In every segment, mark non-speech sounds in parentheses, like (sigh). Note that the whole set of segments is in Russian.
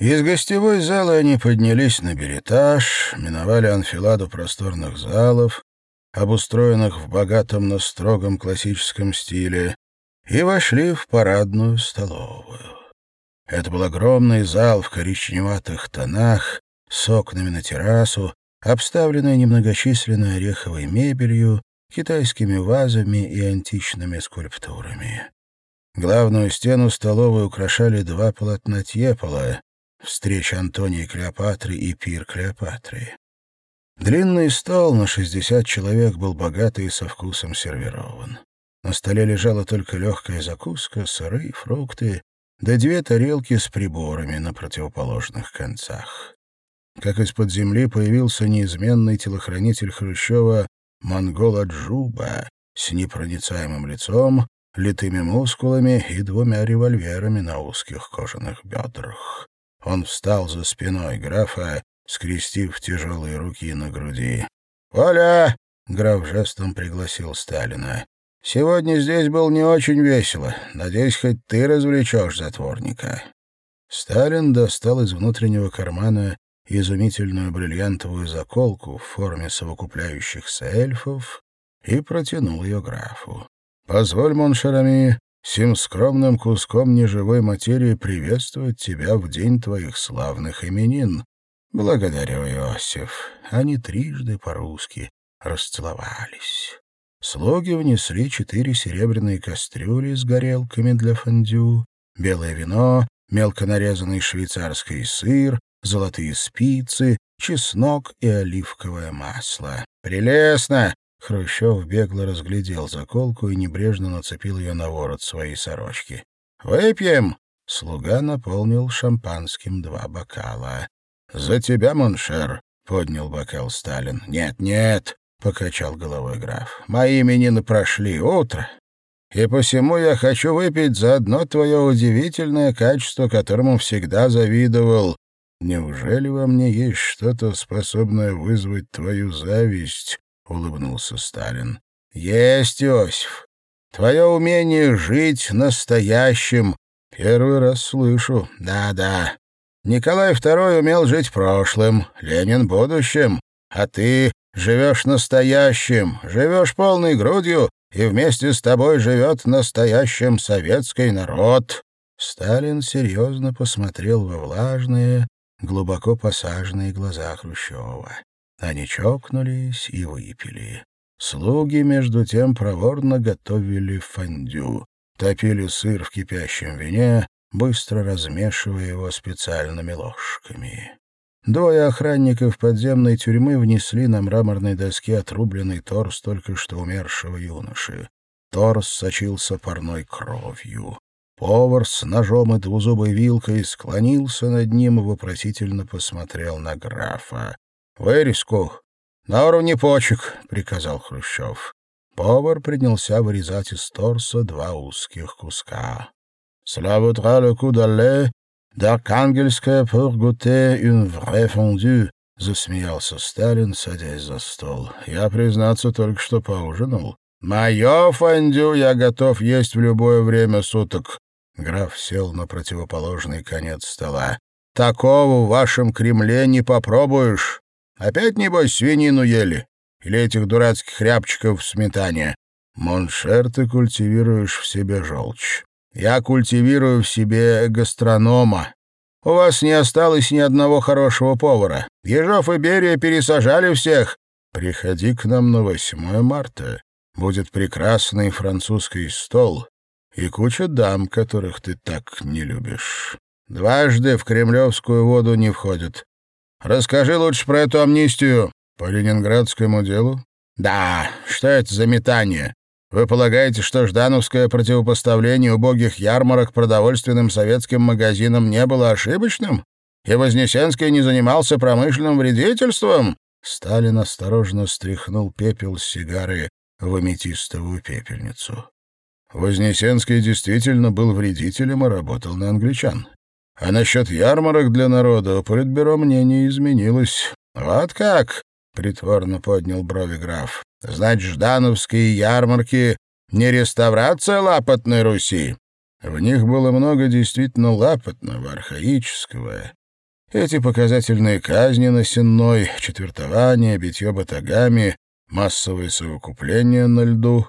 Из гостевой залы они поднялись на беретаж, миновали анфиладу просторных залов, обустроенных в богатом, но строгом классическом стиле, и вошли в парадную столовую. Это был огромный зал в коричневатых тонах, с окнами на террасу, обставленный немногочисленной ореховой мебелью, китайскими вазами и античными скульптурами. Главную стену столовой украшали два полотна Тьепола «Встреча Антонии Клеопатры» и «Пир Клеопатры». Длинный стол на шестьдесят человек был богатый и со вкусом сервирован. На столе лежала только легкая закуска, сыры, фрукты, да две тарелки с приборами на противоположных концах. Как из-под земли появился неизменный телохранитель Хрущева Монгола Джуба с непроницаемым лицом, литыми мускулами и двумя револьверами на узких кожаных бедрах. Он встал за спиной графа, скрестив тяжелые руки на груди. «Оля!» — граф жестом пригласил Сталина. «Сегодня здесь был не очень весело. Надеюсь, хоть ты развлечешь затворника». Сталин достал из внутреннего кармана изумительную бриллиантовую заколку в форме совокупляющихся эльфов и протянул ее графу. «Позволь, Моншарами, сим скромным куском неживой материи приветствовать тебя в день твоих славных именин. Благодарю, Иосиф». Они трижды по-русски расцеловались. Слуги внесли четыре серебряные кастрюли с горелками для фондю, белое вино, мелко нарезанный швейцарский сыр, золотые спицы, чеснок и оливковое масло. «Прелестно!» — Хрущев бегло разглядел заколку и небрежно нацепил ее на ворот своей сорочки. «Выпьем!» — слуга наполнил шампанским два бокала. «За тебя, mon cher!» — поднял бокал Сталин. «Нет, нет!» — покачал головой граф. «Мои именины прошли утро, и посему я хочу выпить за одно твое удивительное качество, которому всегда завидовал, «Неужели во мне есть что-то, способное вызвать твою зависть?» — улыбнулся Сталин. «Есть, Иосиф. Твое умение жить настоящим. Первый раз слышу. Да-да. Николай II умел жить прошлым, Ленин — будущим, а ты живешь настоящим, живешь полной грудью, и вместе с тобой живет настоящим советский народ». Сталин серьезно посмотрел во влажные, глубоко посаженные глаза Хрущева. Они чокнулись и выпили. Слуги, между тем, проворно готовили фондю. Топили сыр в кипящем вине, быстро размешивая его специальными ложками. Двое охранников подземной тюрьмы внесли на мраморной доске отрубленный торс только что умершего юноши. Торс сочился парной кровью. Повар с ножом и двузубой вилкой склонился над ним и вопросительно посмотрел на графа. «Вырезку! На уровне почек!» — приказал Хрущев. Повар принялся вырезать из торса два узких куска. «Cela vaudra le coup d'aller d'Arkhangельская pour goûter une vraie fondue», — засмеялся Сталин, садясь за стол. «Я, признаться, только что поужинал. Мое фондю я готов есть в любое время суток. Граф сел на противоположный конец стола. «Такого в вашем Кремле не попробуешь. Опять, небось, свинину ели? Или этих дурацких рябчиков в сметане? Mon cher, ты культивируешь в себе желчь. Я культивирую в себе гастронома. У вас не осталось ни одного хорошего повара. Ежов и Берия пересажали всех. Приходи к нам на 8 марта. Будет прекрасный французский стол и куча дам, которых ты так не любишь. Дважды в кремлевскую воду не входят. Расскажи лучше про эту амнистию по ленинградскому делу. Да, что это за метание? Вы полагаете, что ждановское противопоставление убогих ярмарок продовольственным советским магазинам не было ошибочным? И Вознесенский не занимался промышленным вредительством? Сталин осторожно стряхнул пепел с сигары в аметистовую пепельницу. Вознесенский действительно был вредителем и работал на англичан. А насчет ярмарок для народа у политбюро мнение изменилось. «Вот как?» — притворно поднял брови граф. «Значит, ждановские ярмарки — не реставрация лапотной Руси?» В них было много действительно лапотного, архаического, Эти показательные казни на сенной, четвертование, битье батагами, массовые совокупления на льду.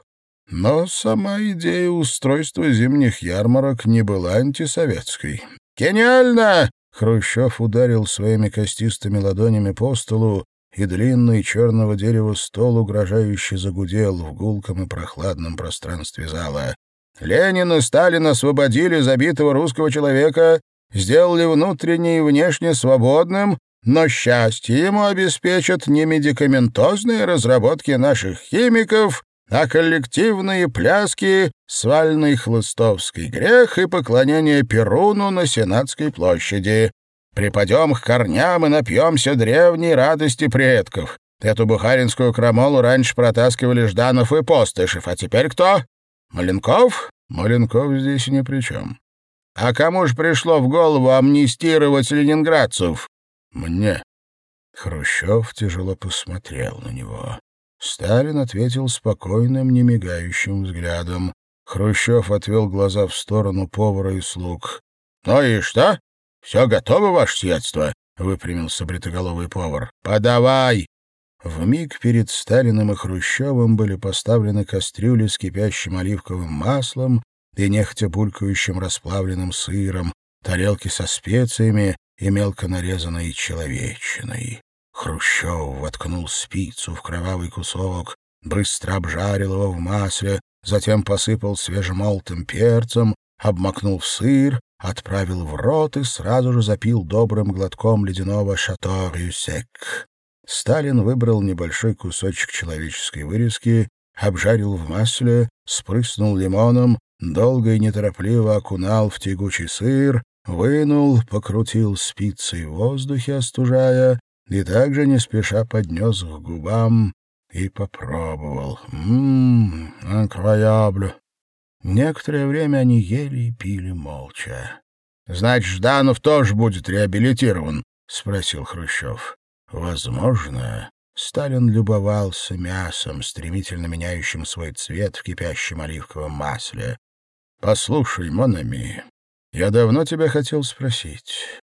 Но сама идея устройства зимних ярмарок не была антисоветской. «Гениально!» — Хрущев ударил своими костистыми ладонями по столу, и длинный черного дерева стол угрожающе загудел в гулком и прохладном пространстве зала. «Ленин и Сталин освободили забитого русского человека, сделали внутренне и внешне свободным, но счастье ему обеспечат не медикаментозные разработки наших химиков, а коллективные пляски, свальный хлыстовский грех и поклонение Перуну на Сенатской площади. Припадем к корням и напьемся древней радости предков. Эту бухаринскую крамолу раньше протаскивали Жданов и Постышев, а теперь кто? Маленков? Маленков здесь ни при чем. А кому же пришло в голову амнистировать ленинградцев? Мне. Хрущев тяжело посмотрел на него. Сталин ответил спокойным, немигающим взглядом. Хрущев отвел глаза в сторону повара и слуг. — Ну и что? «Все готово, ваше сиятельство?» — выпрямился бритоголовый повар. «Подавай!» В миг перед Сталиным и Хрущевым были поставлены кастрюли с кипящим оливковым маслом и нехотя булькающим расплавленным сыром, тарелки со специями и мелко нарезанной человечиной. Хрущев воткнул спицу в кровавый кусок, быстро обжарил его в масле, затем посыпал свежемолотым перцем, обмакнул в сыр, отправил в рот и сразу же запил добрым глотком ледяного шато Рюсек. Сталин выбрал небольшой кусочек человеческой вырезки, обжарил в масле, спрыснул лимоном, долго и неторопливо окунал в тягучий сыр, вынул, покрутил спицей в воздухе, остужая, и также не спеша поднес к губам и попробовал. «Ммм, инкрояблю!» Некоторое время они ели и пили молча. — Значит, Жданов тоже будет реабилитирован? — спросил Хрущев. — Возможно. Сталин любовался мясом, стремительно меняющим свой цвет в кипящем оливковом масле. — Послушай, Монами, я давно тебя хотел спросить.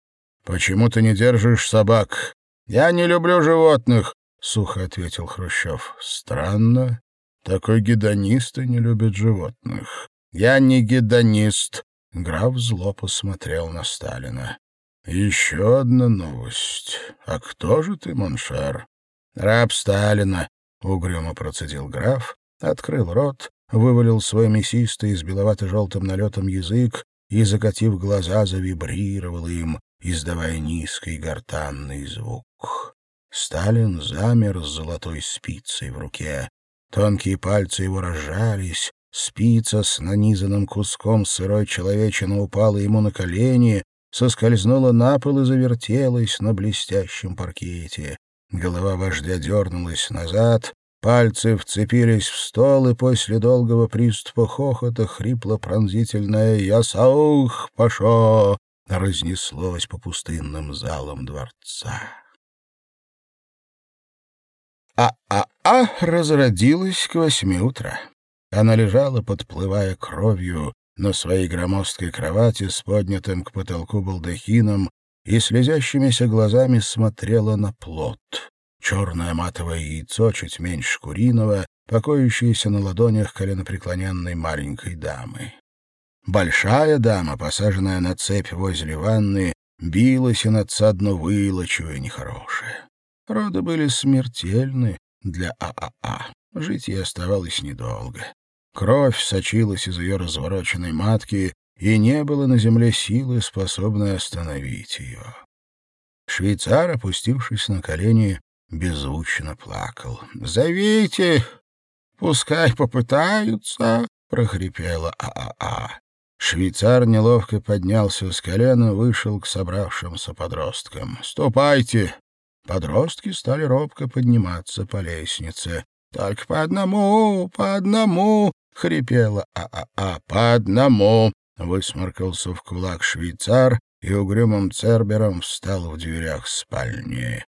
Почему ты не держишь собак? — Я не люблю животных, — сухо ответил Хрущев. — Странно. Такой гедонист и не любит животных. Я не гедонист. Граф зло посмотрел на Сталина. Еще одна новость. А кто же ты, mon cher? Раб Сталина, угрюмо процедил граф, открыл рот, вывалил свой мясистый с беловато-желтым налетом язык и, закатив глаза, завибрировал им, издавая низкий гортанный звук. Сталин замер с золотой спицей в руке. Тонкие пальцы его разжались, спица с нанизанным куском сырой человечины упала ему на колени, соскользнула на пол и завертелась на блестящем паркете. Голова вождя дернулась назад, пальцы вцепились в стол, и после долгого приступа хохота хрипло-пронзительное «Ясаух, пошо!» разнеслось по пустынным залам дворца. А-а-а разродилась к восьми утра. Она лежала, подплывая кровью, на своей громоздкой кровати с поднятым к потолку балдахином и слезящимися глазами смотрела на плод. Черное матовое яйцо, чуть меньше куриного, покоящееся на ладонях коленопреклоненной маленькой дамы. Большая дама, посаженная на цепь возле ванны, билась и надсадно выла, чуя нехорошее. Роды были смертельны для ААА. А а. Жить ей оставалось недолго. Кровь сочилась из ее развороченной матки, и не было на земле силы, способной остановить ее. Швейцар, опустившись на колени, беззвучно плакал. «Зовите! Пускай попытаются!» — прохрипела ААА. Швейцар неловко поднялся с колена, вышел к собравшимся подросткам. «Ступайте! Подростки стали робко подниматься по лестнице. «Только по одному, по одному!» — хрипела «А-а-а, по одному!» — высморкался в кулак швейцар и угрюмым цербером встал в дверях спальни.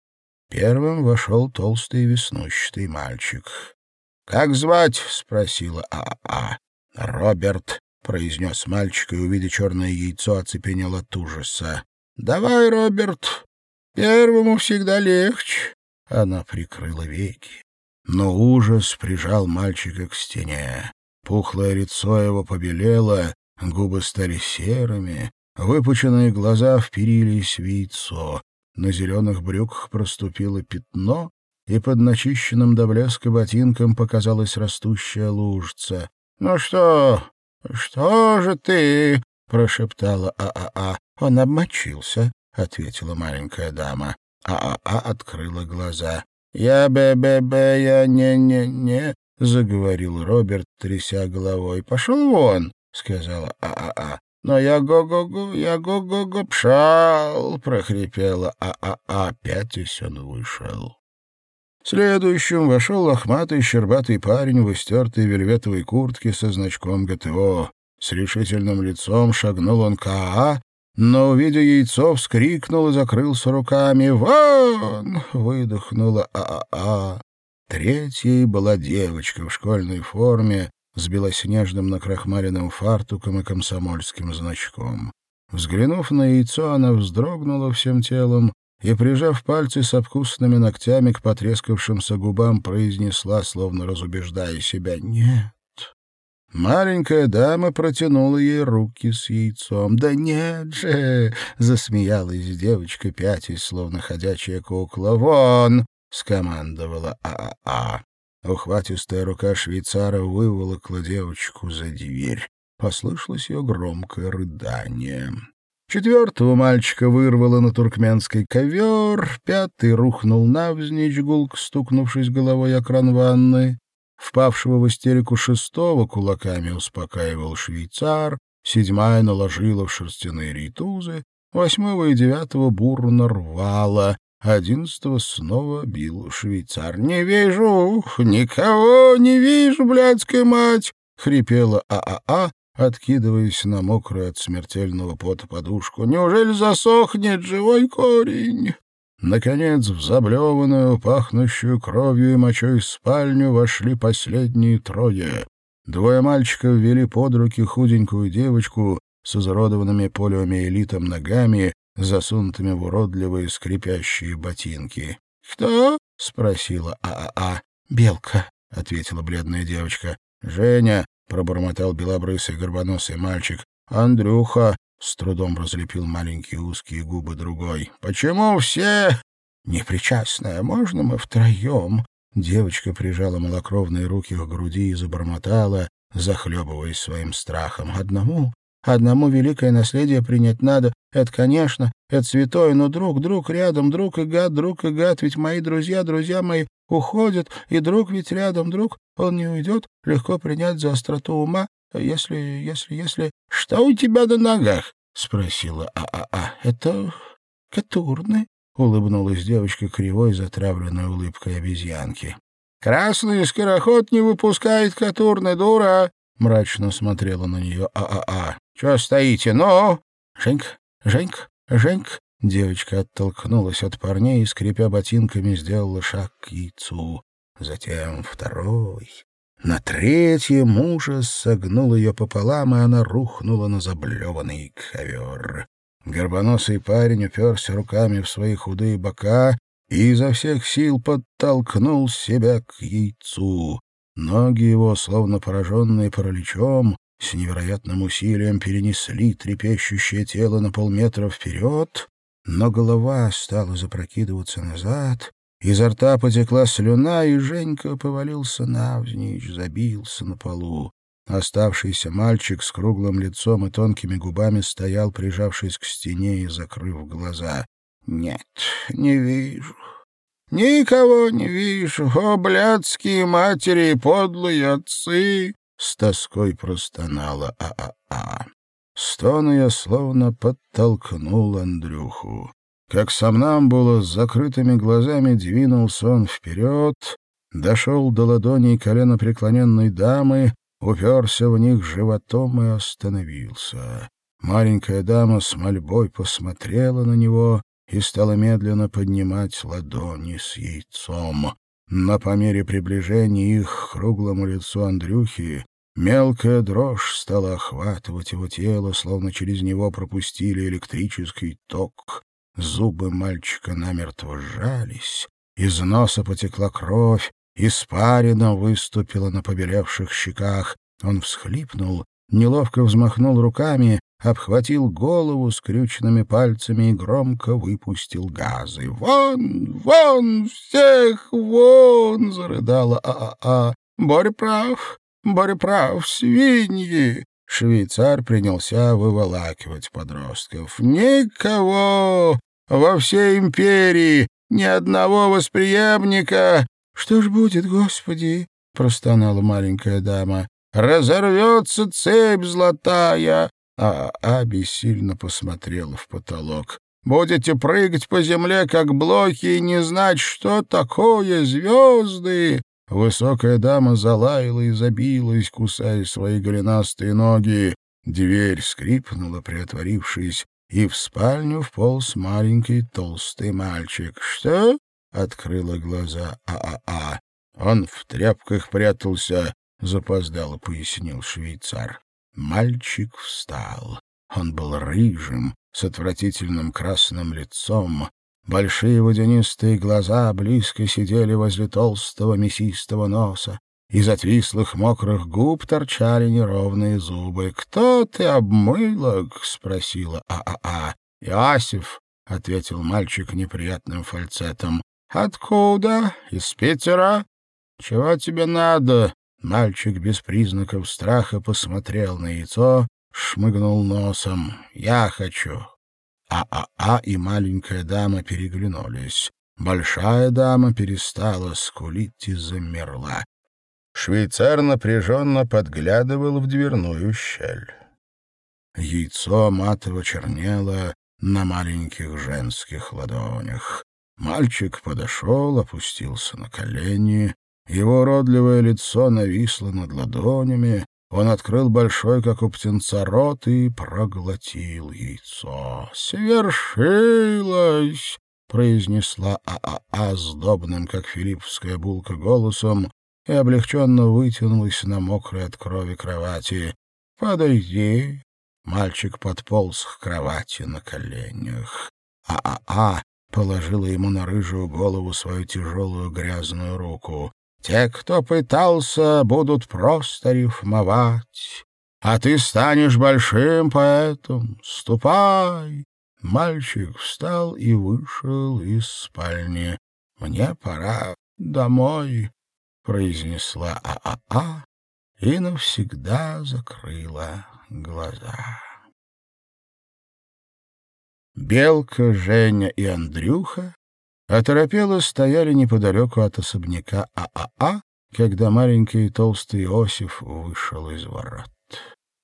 Первым вошел толстый веснущатый мальчик. «Как звать?» — спросила А-а. «Роберт», — произнес мальчик, и, увидя черное яйцо, оцепенел от ужаса. «Давай, Роберт, Первому всегда легче. Она прикрыла веки. Но ужас прижал мальчика к стене. Пухлое лицо его побелело, губы стали серыми, выпученные глаза вперились в яйцо. На зеленых брюках проступило пятно, и под начищенным до блеска ботинком показалась растущая лужица. «Ну что? Что же ты?» — прошептала ААА. «Он обмочился», — ответила маленькая дама. ААА открыла глаза. «Я бе-бе-бе, я не-не-не», — заговорил Роберт, тряся головой. «Пошел вон», — сказала ААА. «Но я го-го-го, я го-го-го, пшал!» — прохрипела ААА. Опять он вышел. Следующим вошел лохматый щербатый парень в истертой вельветовой куртке со значком ГТО. С решительным лицом шагнул он к АА, но, увидя яйцо, вскрикнул и закрылся руками. «Вон!» — выдохнула ААА. Третьей была девочка в школьной форме, с белоснежным накрахмаленным фартуком и комсомольским значком. Взглянув на яйцо, она вздрогнула всем телом и, прижав пальцы с обкусанными ногтями к потрескавшимся губам, произнесла, словно разубеждая себя, «Нет». Маленькая дама протянула ей руки с яйцом. «Да нет же!» — засмеялась девочка, пятясь, словно ходячая кукла. «Вон!» — скомандовала ААА. Ухватистая рука швейцара выволокла девочку за дверь. Послышалось ее громкое рыдание. Четвертого мальчика вырвало на туркменский ковер, пятый рухнул навзничь, гулко стукнувшись головой о кран ванны. Впавшего в истерику шестого кулаками успокаивал швейцар, седьмая наложила в шерстяные рейтузы, восьмого и девятого бурно рвала, Одиннадцатого снова бил швейцар. «Не вижу! Никого не вижу, блядская мать!» — хрипела ААА, откидываясь на мокрую от смертельного пота подушку. «Неужели засохнет живой корень?» Наконец, в заблеванную, пахнущую кровью и мочой спальню вошли последние трое. Двое мальчиков ввели под руки худенькую девочку с изуродованными полиомиелитом ногами, засунутыми в уродливые скрипящие ботинки. «Кто?» — спросила ААА. «Белка», — ответила бледная девочка. «Женя», — пробормотал белобрысый горбоносый мальчик. «Андрюха», — с трудом разлепил маленькие узкие губы другой. «Почему все...» «Непричастная, можно мы втроем?» Девочка прижала малокровные руки к груди и забормотала, захлебываясь своим страхом. «Одному Одному великое наследие принять надо. Это, конечно, это святое, но друг, друг рядом, друг и гад, друг и гад, ведь мои друзья, друзья мои уходят, и друг ведь рядом, друг, он не уйдет, легко принять за остроту ума, если, если, если... — Что у тебя на ногах? — спросила А-А-А. — Это катурны, — улыбнулась девочка кривой, затравленной улыбкой обезьянки. — Красный скороход не выпускает катурны, дура! — мрачно смотрела на нее А-А-А. Чего стоите? Ну, Женька, Женька, Женька. Девочка оттолкнулась от парней и, скрипя ботинками, сделала шаг к яйцу. Затем второй. На третьем ужас согнул ее пополам, и она рухнула на заблеванный ковер. Горбоносый парень уперся руками в свои худые бока и изо всех сил подтолкнул себя к яйцу. Ноги его, словно пораженные параличом, с невероятным усилием перенесли трепещущее тело на полметра вперед, но голова стала запрокидываться назад, изо рта потекла слюна, и Женька повалился навзничь, забился на полу. Оставшийся мальчик с круглым лицом и тонкими губами стоял, прижавшись к стене и закрыв глаза. «Нет, не вижу. Никого не вижу. О, блядские матери и подлые отцы!» С тоской простонала А-А-А. Стон ее словно подтолкнул Андрюху. Как сам нам было с закрытыми глазами двинулся он вперед, дошел до ладоней коленопреклоненной дамы, уперся в них животом и остановился. Маленькая дама с мольбой посмотрела на него и стала медленно поднимать ладони с яйцом. Но по мере приближения их к круглому лицу Андрюхи Мелкая дрожь стала охватывать его тело, словно через него пропустили электрический ток. Зубы мальчика намертво сжались, из носа потекла кровь, испарина выступила на побелевших щеках. Он всхлипнул, неловко взмахнул руками, обхватил голову скрюченными пальцами и громко выпустил газы. «Вон! Вон! Всех вон!» — зарыдала А-А-А. «Боря прав! Боря прав! Свиньи!» Швейцар принялся выволакивать подростков. «Никого! Во всей империи! Ни одного восприемника!» «Что ж будет, Господи?» — простонала маленькая дама. «Разорвется цепь золотая!» А Аби сильно посмотрела в потолок. «Будете прыгать по земле, как блоки, и не знать, что такое звезды!» Высокая дама залаяла и забилась, кусая свои голенастые ноги. Дверь скрипнула, приотворившись, и в спальню вполз маленький толстый мальчик. «Что?» — открыла глаза А-А-А. «Он в тряпках прятался», — запоздало пояснил швейцар. Мальчик встал. Он был рыжим, с отвратительным красным лицом, Большие водянистые глаза близко сидели возле толстого мясистого носа. Из отвислых мокрых губ торчали неровные зубы. «Кто ты, обмылок?» — спросила А-А-А. «Иосиф», — ответил мальчик неприятным фальцетом. «Откуда? Из Питера? Чего тебе надо?» Мальчик без признаков страха посмотрел на яйцо, шмыгнул носом. «Я хочу а-а-а и маленькая дама переглянулись. Большая дама перестала скулить и замерла. Швейцар напряженно подглядывал в дверную щель. Яйцо матово чернело на маленьких женских ладонях. Мальчик подошел, опустился на колени. Его родливое лицо нависло над ладонями, он открыл большой, как у птенца, рот и проглотил яйцо. «Свершилось!» — произнесла ААА сдобным, как филипповская булка, голосом и облегченно вытянулась на мокрой от крови кровати. «Подойди!» Мальчик подполз к кровати на коленях. ААА положила ему на рыжую голову свою тяжелую грязную руку. Те, кто пытался, будут просто рифмовать. А ты станешь большим поэтом. Ступай!» Мальчик встал и вышел из спальни. «Мне пора домой», — произнесла ААА и навсегда закрыла глаза. Белка, Женя и Андрюха оторопело стояли неподалеку от особняка ААА, а а, когда маленький и толстый Иосиф вышел из ворот.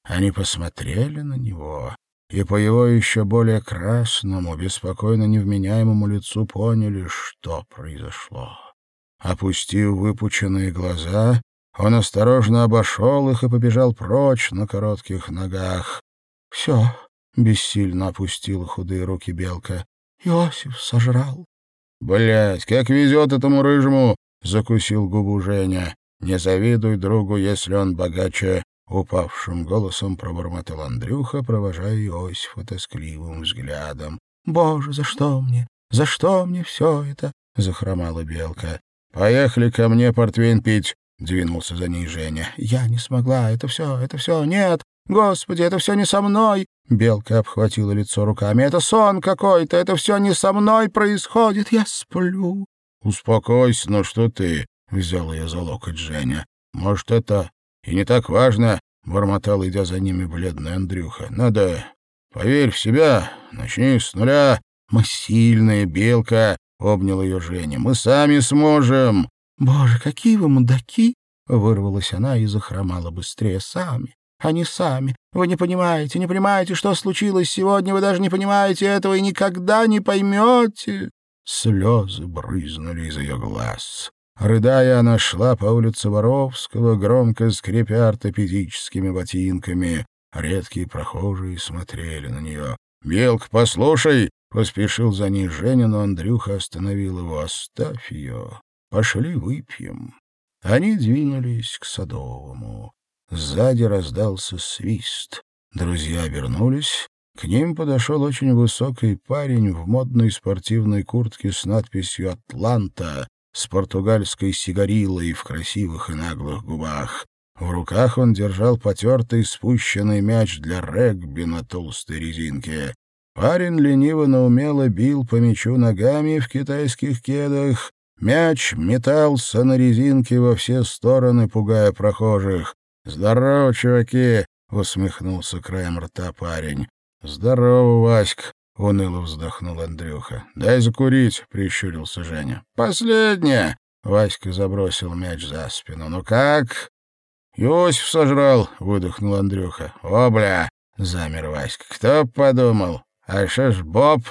Они посмотрели на него и по его еще более красному, беспокойно невменяемому лицу поняли, что произошло. Опустив выпученные глаза, он осторожно обошел их и побежал прочь на коротких ногах. — Все, — бессильно опустила худые руки белка, — Иосиф сожрал. Блять, как везет этому рыжему!» — закусил губу Женя. «Не завидуй другу, если он богаче!» — упавшим голосом пробормотал Андрюха, провожая Иосифа тоскливым взглядом. «Боже, за что мне? За что мне все это?» — захромала Белка. «Поехали ко мне портвейн пить!» — двинулся за ней Женя. «Я не смогла. Это все, это все. Нет! Господи, это все не со мной!» Белка обхватила лицо руками. «Это сон какой-то, это все не со мной происходит, я сплю». «Успокойся, ну что ты?» — взял ее за локоть Женя. «Может, это и не так важно?» — бормотал, идя за ними бледный Андрюха. «Надо поверь в себя, начни с нуля. Мы сильные, Белка!» — обнял ее Женя. «Мы сами сможем!» «Боже, какие вы мудаки!» — вырвалась она и захромала быстрее. «Сами, они сами. Вы не понимаете, не понимаете, что случилось сегодня, вы даже не понимаете этого и никогда не поймете». Слезы брызнули из ее глаз. Рыдая, она шла по улице Воровского, громко скрипя ортопедическими ботинками. Редкие прохожие смотрели на нее. «Белка, послушай!» — поспешил за ней Женя, но Андрюха остановил его. «Оставь ее. Пошли выпьем». Они двинулись к Садовому. Сзади раздался свист. Друзья обернулись. К ним подошел очень высокий парень в модной спортивной куртке с надписью «Атланта» с португальской сигарилой в красивых и наглых губах. В руках он держал потертый спущенный мяч для регби на толстой резинке. Парень лениво, но умело бил по мячу ногами в китайских кедах. Мяч метался на резинке во все стороны, пугая прохожих. «Здорово, чуваки!» — усмехнулся краем рта парень. «Здорово, Васька!» — уныло вздохнул Андрюха. «Дай закурить!» — прищурился Женя. «Последнее!» — Васька забросил мяч за спину. «Ну как?» «Иосиф сожрал!» — выдохнул Андрюха. «О, бля!» — замер Васька. «Кто подумал? А что ж Боб?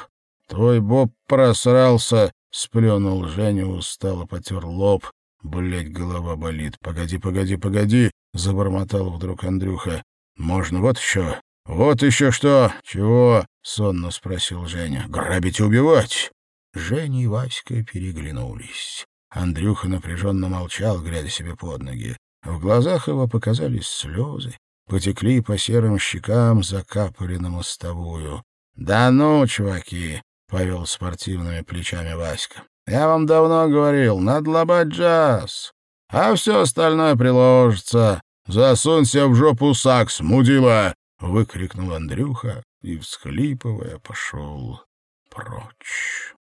Твой Боб просрался!» — сплюнул Женя, устало потер лоб. Блять, голова болит. «Погоди, погоди, погоди!» — забормотал вдруг Андрюха. «Можно вот еще?» «Вот еще что! Чего?» — сонно спросил Женя. «Грабить и убивать!» Женя и Васька переглянулись. Андрюха напряженно молчал, глядя себе под ноги. В глазах его показались слезы, потекли по серым щекам, закапали на мостовую. «Да ну, чуваки!» — повел спортивными плечами Васька. «Я вам давно говорил, надо лобать джаз, а все остальное приложится. Засунься в жопу сакс, мудила!» — выкрикнул Андрюха и, всхлипывая, пошел прочь.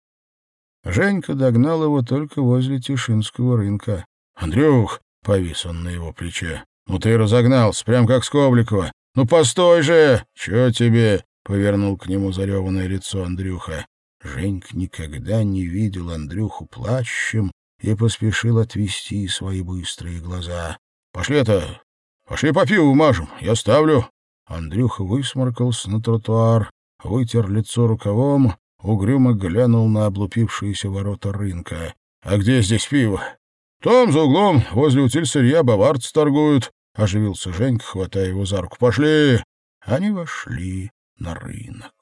Женька догнал его только возле Тишинского рынка. «Андрюх!» — повис он на его плече. «Ну ты разогнался, прям как Скобликова. Ну постой же! Чё тебе?» — повернул к нему зареванное лицо Андрюха. Женька никогда не видел Андрюху плачущим и поспешил отвести свои быстрые глаза. «Пошли это... Пошли по пиву мажем, я ставлю». Андрюха высморкался на тротуар, вытер лицо рукавом, угрюмо глянул на облупившиеся ворота рынка. «А где здесь пиво?» «Там, за углом, возле утиль-сырья, баварцы торгуют», — оживился Женька, хватая его за руку. «Пошли!» Они вошли на рынок.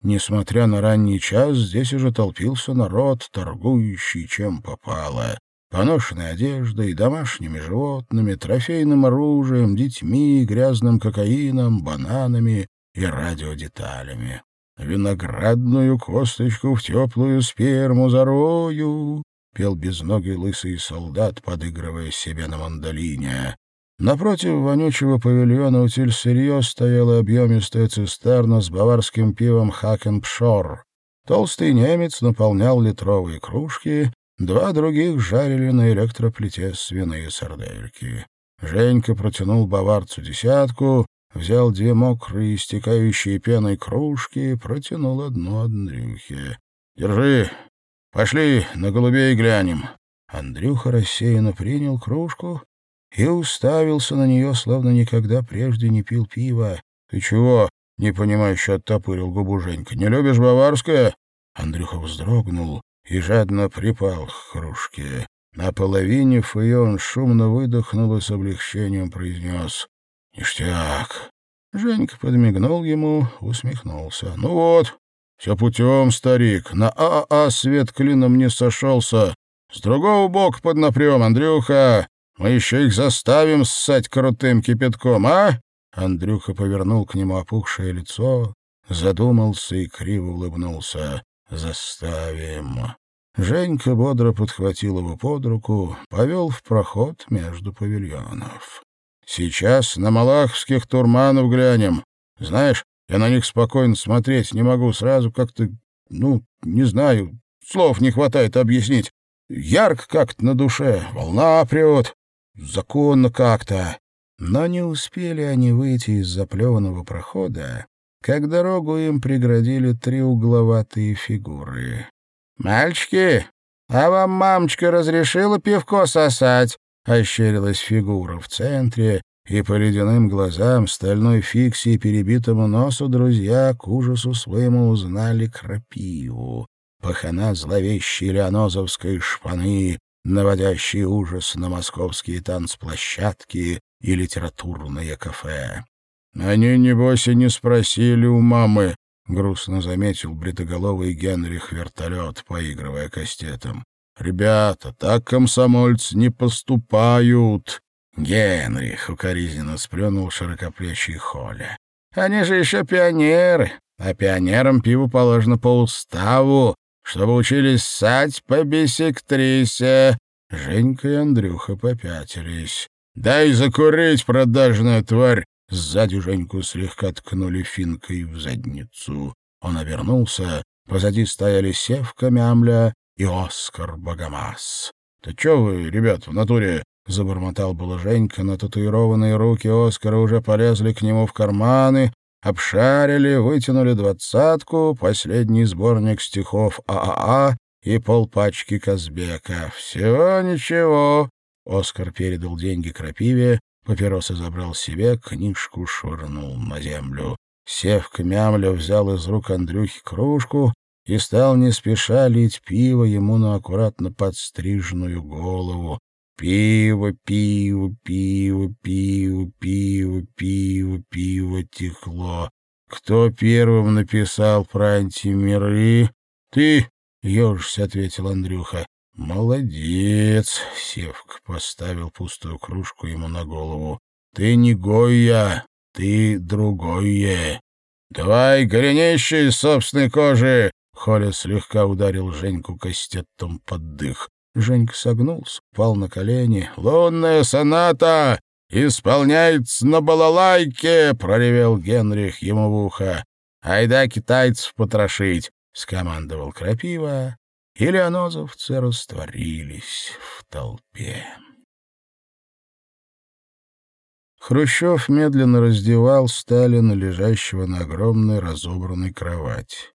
Несмотря на ранний час, здесь уже толпился народ, торгующий чем попало поношенной одеждой, домашними животными, трофейным оружием, детьми, грязным кокаином, бананами и радиодеталями. «Виноградную косточку в теплую сперму зарою», — пел безногий лысый солдат, подыгрывая себе на мандолине. Напротив вонючего павильона утиль-сырье стояла объемистая цистерна с баварским пивом «Хакенпшор». Толстый немец наполнял литровые кружки, Два других жарили на электроплите свиные сардельки. Женька протянул баварцу десятку, взял две мокрые, истекающие пеной кружки, протянул одну Андрюхе. «Держи! Пошли, на голубей глянем!» Андрюха рассеянно принял кружку и уставился на нее, словно никогда прежде не пил пива. «Ты чего?» — непонимающе оттопырил губу Женька. «Не любишь баварское?» Андрюха вздрогнул и жадно припал к кружке. Наполовинив ее, он шумно выдохнул и с облегчением произнес «Ништяк». Женька подмигнул ему, усмехнулся. «Ну вот, все путем, старик. На ААА свет клином не сошелся. С другого бока поднапрем, Андрюха. Мы еще их заставим ссать крутым кипятком, а?» Андрюха повернул к нему опухшее лицо, задумался и криво улыбнулся. «Заставим». Женька бодро подхватил его под руку, повел в проход между павильонов. «Сейчас на малаховских турманов глянем. Знаешь, я на них спокойно смотреть не могу, сразу как-то, ну, не знаю, слов не хватает объяснить. Ярко как-то на душе, волна прет, законно как-то». Но не успели они выйти из заплеванного прохода, как дорогу им преградили три угловатые фигуры. «Мальчики, а вам мамочка разрешила пивко сосать?» — ощерилась фигура в центре, и по ледяным глазам, стальной фиксе и перебитому носу друзья к ужасу своему узнали крапиву. Пахана зловещей леонозовской шпаны, наводящий ужас на московские танцплощадки и литературные кафе. Они, небось, и не спросили у мамы, — грустно заметил бритоголовый Генрих вертолет, поигрывая кастетом. «Ребята, так комсомольцы не поступают!» Генрих укоризненно сплюнул широкоплечий Холя. Они же еще пионеры, а пионерам пиво положено по уставу, чтобы учились ссать по бисектрисе». Женька и Андрюха попятились. «Дай закурить, продажная тварь!» Сзади Женьку слегка ткнули финкой в задницу. Он обернулся. Позади стояли Севка Мямля и Оскар Богомаз. — Ты чё вы, ребят, в натуре? — забормотал было Женька, но татуированные руки Оскара уже полезли к нему в карманы, обшарили, вытянули двадцатку, последний сборник стихов ААА и полпачки Казбека. «Всего ничего!» Оскар передал деньги Крапиве, папиросы забрал себе, книжку швырнул на землю. Севка мямля взял из рук Андрюхи кружку и стал не спеша лить пиво ему на аккуратно подстриженную голову. Пиво, пиво, пиво, пиво, пиво, пиво, пиво текло. Кто первым написал про антимиры? Ты, ежись, ответил Андрюха. Молодец, Севка поставил пустую кружку ему на голову. Ты не Гойя, ты другое. Давай голенище из собственной кожи. Холя слегка ударил Женьку кастетом под дых. Женька согнулся, упал на колени. «Лунная соната исполняется на балалайке!» — проревел Генрих ему в ухо. «Айда китайцев потрошить!» — скомандовал Крапива, и леонозовцы растворились в толпе. Хрущев медленно раздевал Сталина, лежащего на огромной разобранной кровати.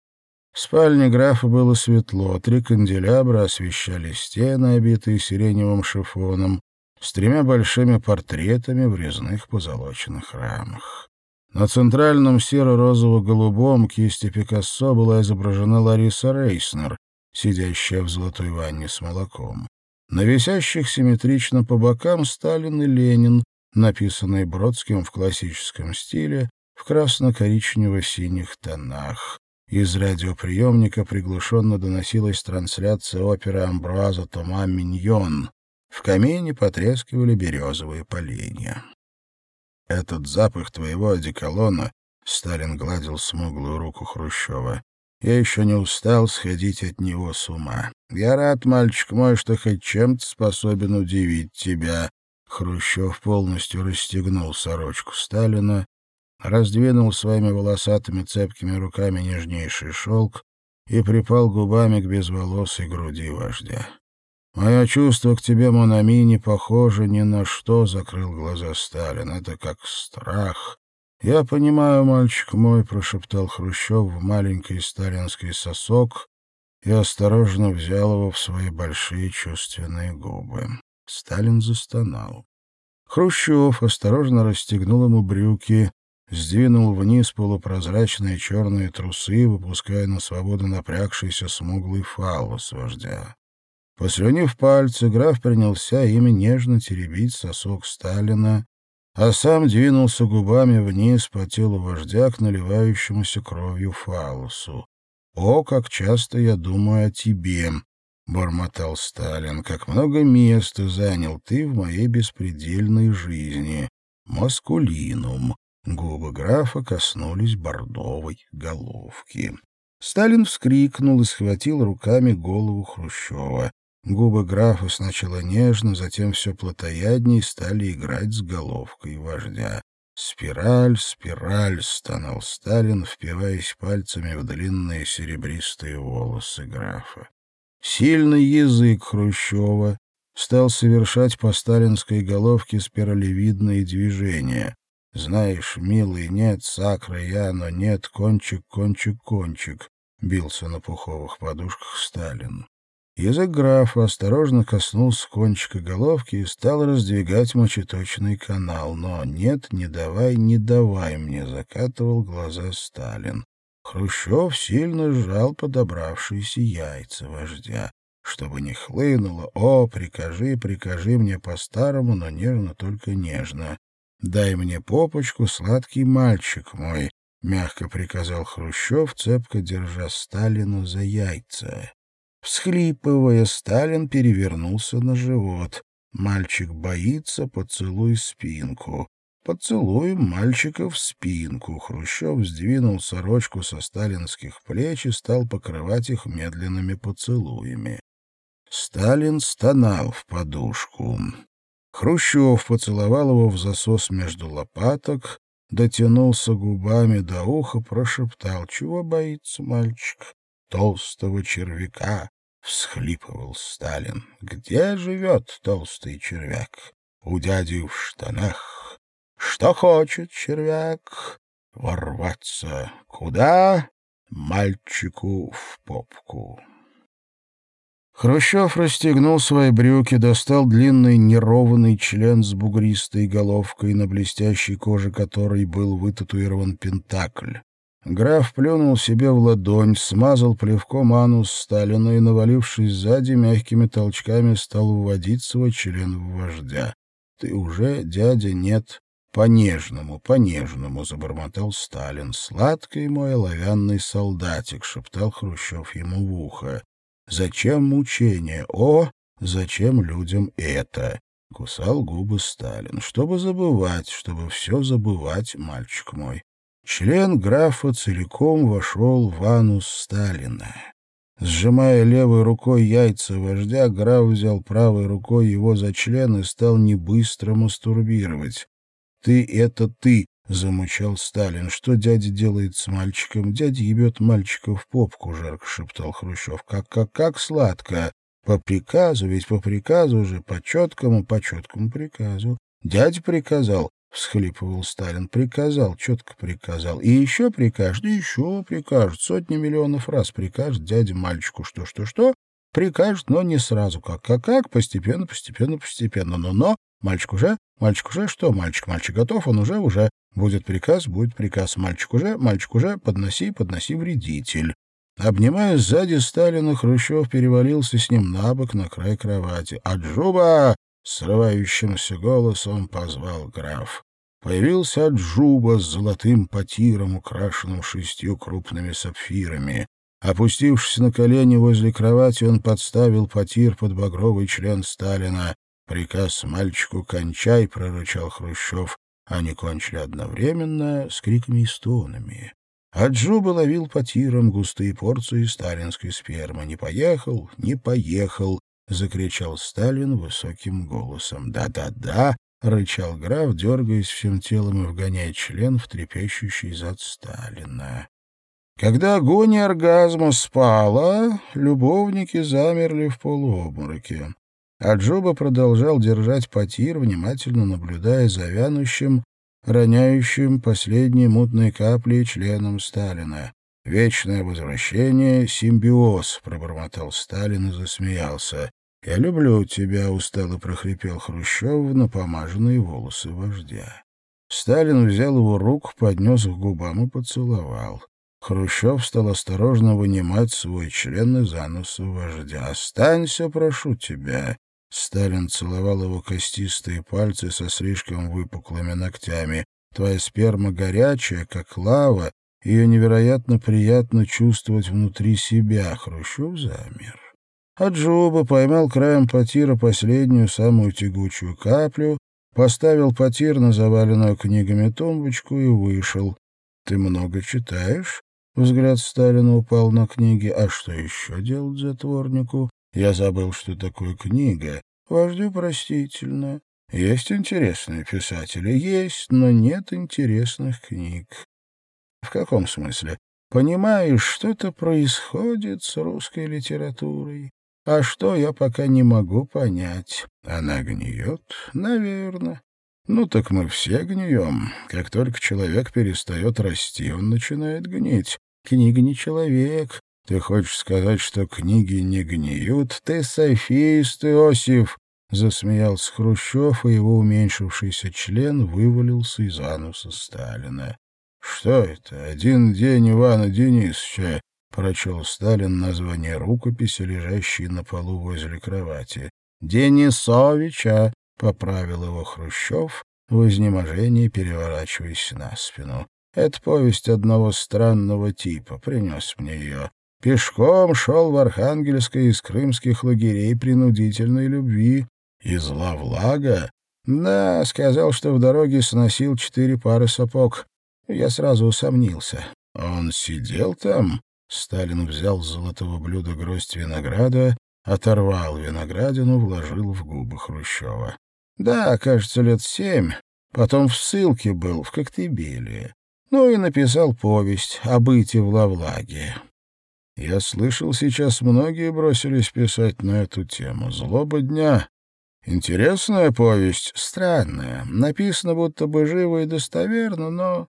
В спальне графа было светло, три канделябра освещали стены, обитые сиреневым шифоном, с тремя большими портретами в резных позолоченных рамах. На центральном серо-розово-голубом кисти Пикассо была изображена Лариса Рейснер, сидящая в золотой ванне с молоком. На висящих симметрично по бокам Сталин и Ленин, написанные Бродским в классическом стиле, в красно-коричнево-синих тонах. Из радиоприемника приглушенно доносилась трансляция оперы Амбруаза Тома «Миньон». В камине потрескивали березовые поленья. «Этот запах твоего одеколона», — Сталин гладил смуглую руку Хрущева, — «я еще не устал сходить от него с ума. Я рад, мальчик мой, что хоть чем-то способен удивить тебя». Хрущев полностью расстегнул сорочку Сталина раздвинул своими волосатыми цепкими руками нежнейший шелк и припал губами к безволосой груди вождя. «Мое чувство к тебе, Монами, не похоже ни на что», — закрыл глаза Сталин. «Это как страх». «Я понимаю, мальчик мой», — прошептал Хрущев в маленький сталинский сосок и осторожно взял его в свои большие чувственные губы. Сталин застонал. Хрущев осторожно расстегнул ему брюки сдвинул вниз полупрозрачные черные трусы, выпуская на свободу напрягшийся смуглый фалос вождя. Послюнив пальцы, граф принялся ими нежно теребить сосок Сталина, а сам двинулся губами вниз по телу вождя к наливающемуся кровью фалосу. «О, как часто я думаю о тебе!» — бормотал Сталин. «Как много места занял ты в моей беспредельной жизни! Маскулинум!» Губы графа коснулись бордовой головки. Сталин вскрикнул и схватил руками голову Хрущева. Губы графа сначала нежно, затем все плотоядней стали играть с головкой вождя. «Спираль, спираль!» — стонал Сталин, впиваясь пальцами в длинные серебристые волосы графа. Сильный язык Хрущева стал совершать по сталинской головке спиралевидные движения. Знаешь, милый, нет сакры я, но нет кончик, кончик, кончик, бился на пуховых подушках Сталин. Язык графа осторожно коснулся кончика головки и стал раздвигать мочеточный канал. Но нет, не давай, не давай мне, закатывал глаза Сталин. Хрущев сильно сжал подобравшиеся яйца вождя. Чтобы не хлынуло, о, прикажи, прикажи мне по-старому, но нежно, только нежно. «Дай мне попочку, сладкий мальчик мой», — мягко приказал Хрущев, цепко держа Сталину за яйца. Всхлипывая, Сталин перевернулся на живот. Мальчик боится, поцелуй спинку. Поцелуем мальчика в спинку. Хрущев сдвинул сорочку со сталинских плеч и стал покрывать их медленными поцелуями. Сталин стонал в подушку. Хрущев поцеловал его в засос между лопаток, дотянулся губами до уха, прошептал, чего боится мальчик? Толстого червяка, — всхлипывал Сталин. Где живет толстый червяк? У дяди в штанах. Что хочет червяк? Ворваться куда? Мальчику в попку. Хрущев расстегнул свои брюки, достал длинный неровный член с бугристой головкой, на блестящей коже которой был вытатуирован пентакль. Граф плюнул себе в ладонь, смазал плевком анус Сталина и, навалившись сзади, мягкими толчками стал вводить свой член в вождя. — Ты уже, дядя, нет. — По-нежному, по-нежному, — забормотал Сталин. — Сладкий мой оловянный солдатик, — шептал Хрущев ему в ухо. Зачем мучение? О, зачем людям это? Кусал губы Сталин. Чтобы забывать, чтобы все забывать, мальчик мой. Член графа целиком вошел в анус Сталина. Сжимая левой рукой яйца вождя, граф взял правой рукой его за член и стал небыстро мастурбировать. «Ты — это ты!» — замучал Сталин. «Что дядя делает с мальчиком? Дядя ебет мальчика в попку», — жарко шептал Хрущев. «Как, как, сладко! По приказу, ведь по приказу же, по четкому, по четкому приказу. Дядя приказал». — всхлипывал Сталин. «Приказал, четко приказал. И еще прикажет, и еще прикажет. Сотни миллионов раз прикажет дяде мальчику что-что-что. Прикажет, но не сразу. Как-как-как, постепенно, постепенно, постепенно. Но-но, мальчик уже, мальчик уже, что мальчик? Мальчик готов, он уже, уже. Будет приказ, будет приказ. Мальчик уже, мальчик уже, подноси, подноси вредитель. Обнимая сзади Сталина, Хрущев перевалился с ним на бок на край кровати. «Аджуба!» — срывающимся голосом позвал граф. Появился Аджуба с золотым потиром, украшенным шестью крупными сапфирами. Опустившись на колени возле кровати, он подставил потир под багровый член Сталина. «Приказ мальчику кончай», — прорычал Хрущев. Они кончили одновременно с криками и стонами. Аджуба ловил по тирам густые порции сталинской спермы. «Не поехал, не поехал!» — закричал Сталин высоким голосом. «Да-да-да!» — рычал граф, дергаясь всем телом и вгоняя член в трепещущий зад Сталина. Когда огонь оргазма спала, любовники замерли в полуобмороке. Аджуба продолжал держать потир, внимательно наблюдая за вянущим, роняющим последние мутные капли членом Сталина. «Вечное возвращение — симбиоз», — пробормотал Сталин и засмеялся. «Я люблю тебя», — устало прохрипел Хрущев на помаженные волосы вождя. Сталин взял его руку, поднес к губам и поцеловал. Хрущев стал осторожно вынимать свой член из ануса вождя. «Останься, прошу тебя», Сталин целовал его костистые пальцы со слишком выпуклыми ногтями. «Твоя сперма горячая, как лава, ее невероятно приятно чувствовать внутри себя». Хрущев замер. А Джоба поймал краем потира последнюю, самую тягучую каплю, поставил потир на заваленную книгами тумбочку и вышел. «Ты много читаешь?» Взгляд Сталина упал на книги. «А что еще делать затворнику?» Я забыл, что такое книга. Вождю простительно. Есть интересные писатели, есть, но нет интересных книг. В каком смысле? Понимаешь, что-то происходит с русской литературой. А что, я пока не могу понять. Она гниет? Наверное. Ну так мы все гнием. Как только человек перестает расти, он начинает гнить. Книга не человек, ты хочешь сказать, что книги не гниют? Ты софист, Иосиф!» Засмеялся Хрущев, и его уменьшившийся член вывалился из ануса Сталина. «Что это? Один день Ивана Денисовича?» — прочел Сталин название рукописи, лежащей на полу возле кровати. «Денисовича!» — поправил его Хрущев, в изнеможении переворачиваясь на спину. «Это повесть одного странного типа. Принес мне ее. Пешком шел в Архангельское из крымских лагерей принудительной любви. И зла влага. Да, сказал, что в дороге сносил четыре пары сапог. Я сразу усомнился. Он сидел там? Сталин взял с золотого блюда гроздь винограда, оторвал виноградину, вложил в губы Хрущева. Да, кажется, лет семь. Потом в ссылке был, в Коктебеле. Ну и написал повесть о быте в Лавлаге. Я слышал, сейчас многие бросились писать на эту тему. «Злоба дня». Интересная повесть, странная. Написано будто бы живо и достоверно, но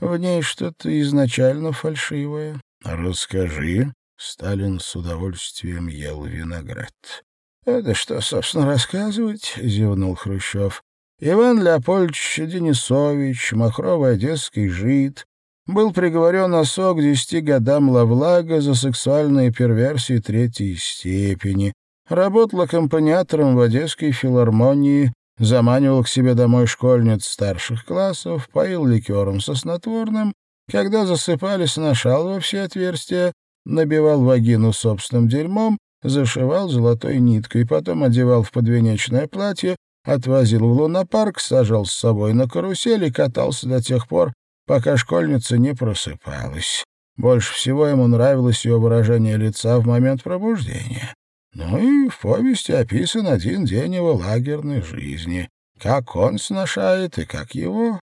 в ней что-то изначально фальшивое. «Расскажи». Сталин с удовольствием ел виноград. «Это что, собственно, рассказывать?» — зевнул Хрущев. «Иван Леопольдович Денисович, махровый одесский жид, был приговорен осо к десяти годам Лавлага за сексуальные перверсии третьей степени, работал аккомпаниатором в Одесской филармонии, заманивал к себе домой школьниц старших классов, поил ликером со снотворным, когда засыпали, сношал во все отверстия, набивал вагину собственным дерьмом, зашивал золотой ниткой, потом одевал в подвенечное платье, отвозил в лунопарк, сажал с собой на карусель и катался до тех пор, пока школьница не просыпалась. Больше всего ему нравилось ее выражение лица в момент пробуждения. Ну и в повести описан один день его лагерной жизни. Как он сношает и как его.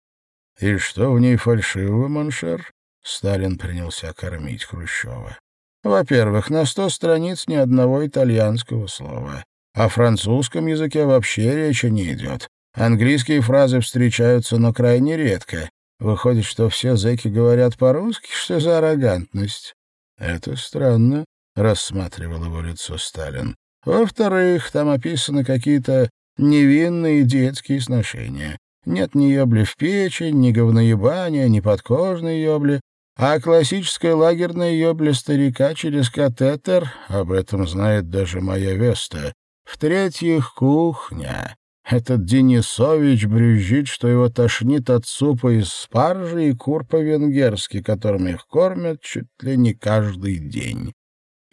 И что в ней фальшивого, mon cher? Сталин принялся кормить Хрущева. Во-первых, на сто страниц ни одного итальянского слова. О французском языке вообще речи не идет. Английские фразы встречаются, но крайне редко. Выходит, что все зэки говорят по-русски? Что за арогантность? Это странно, — рассматривал его лицо Сталин. Во-вторых, там описаны какие-то невинные детские сношения. Нет ни ебли в печень, ни говноебания, ни подкожной ебли, а классическая лагерная ебля старика через катетер, об этом знает даже моя Веста. В-третьих, кухня. Этот Денисович брюзжит, что его тошнит от супа из спаржи и кур по-венгерски, которым их кормят чуть ли не каждый день.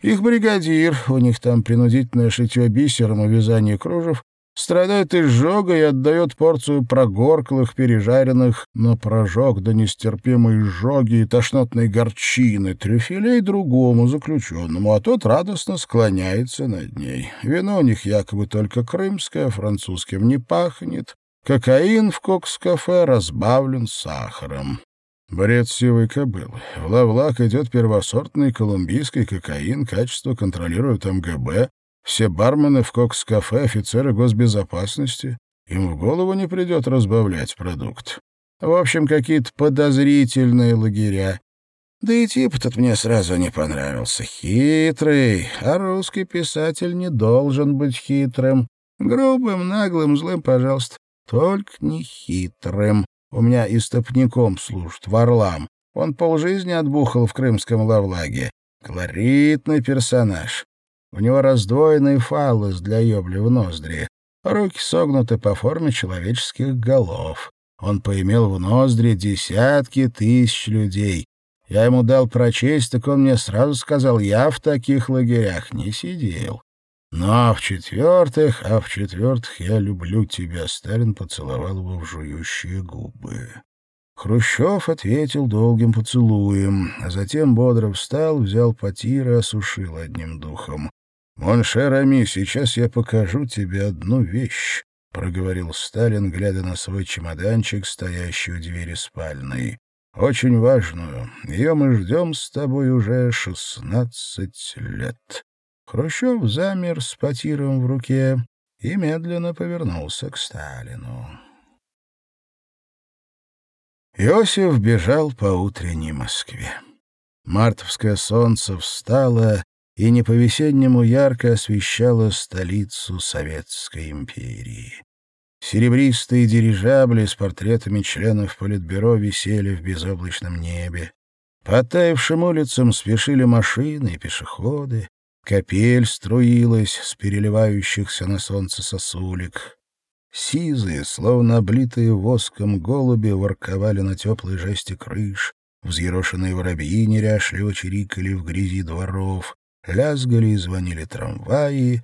Их бригадир, у них там принудительное шитье бисером и вязание кружев, страдает изжогой и отдает порцию прогорклых, пережаренных на прожог до нестерпимой изжоги и тошнотной горчины трюфелей другому заключенному, а тот радостно склоняется над ней. Вино у них якобы только крымское, французским не пахнет. Кокаин в кокс-кафе разбавлен сахаром. Бред сивой кобылы. В Лавлак идет первосортный колумбийский кокаин, качество контролирует МГБ, все бармены в кокс-кафе, офицеры госбезопасности. Им в голову не придет разбавлять продукт. В общем, какие-то подозрительные лагеря. Да и тип этот мне сразу не понравился. Хитрый, а русский писатель не должен быть хитрым. Грубым, наглым, злым, пожалуйста. Только не хитрым. У меня истопником служит, Варлам. Он полжизни отбухал в крымском лавлаге. Колоритный персонаж. У него раздвоенный фаллос для ёбли в ноздри. Руки согнуты по форме человеческих голов. Он поимел в ноздри десятки тысяч людей. Я ему дал прочесть, так он мне сразу сказал, я в таких лагерях не сидел. Но в-четвертых, а в-четвертых, я люблю тебя, Сталин поцеловал его в жующие губы. Хрущев ответил долгим поцелуем, а затем бодро встал, взял потир и осушил одним духом. «Mon cher ami, сейчас я покажу тебе одну вещь», — проговорил Сталин, глядя на свой чемоданчик, стоящий у двери спальной. «Очень важную. Ее мы ждем с тобой уже шестнадцать лет». Хрущев замер с потиром в руке и медленно повернулся к Сталину. Иосиф бежал по утренней Москве. Мартовское солнце встало и не по-весеннему ярко освещала столицу Советской империи. Серебристые дирижабли с портретами членов Политбюро висели в безоблачном небе. По оттаившим улицам спешили машины и пешеходы. Капель струилась с переливающихся на солнце сосулек. Сизые, словно облитые воском голуби, ворковали на теплой жести крыш. Взъерошенные воробьи неряшливо чирикали в грязи дворов лязгали и звонили трамваи,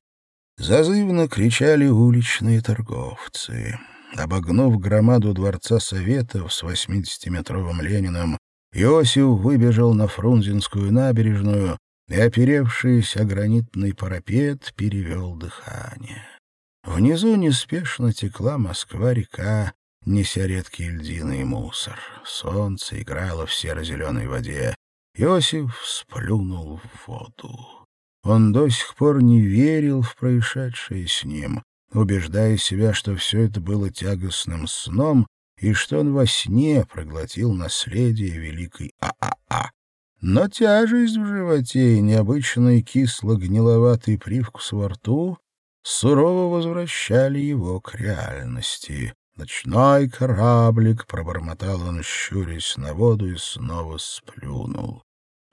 зазывно кричали уличные торговцы. Обогнув громаду Дворца Советов с 80-метровым Лениным, Иосиф выбежал на Фрунзенскую набережную и, оперевшись о гранитный парапет, перевел дыхание. Внизу неспешно текла Москва-река, неся редкий льдины мусор. Солнце играло в серо-зеленой воде. Иосиф сплюнул в воду. Он до сих пор не верил в происшедшее с ним, убеждая себя, что все это было тягостным сном и что он во сне проглотил наследие великой ААА. Но тяжесть в животе и необычный кисло-гниловатый привкус во рту сурово возвращали его к реальности. «Ночной кораблик», — пробормотал он, щурясь на воду, и снова сплюнул.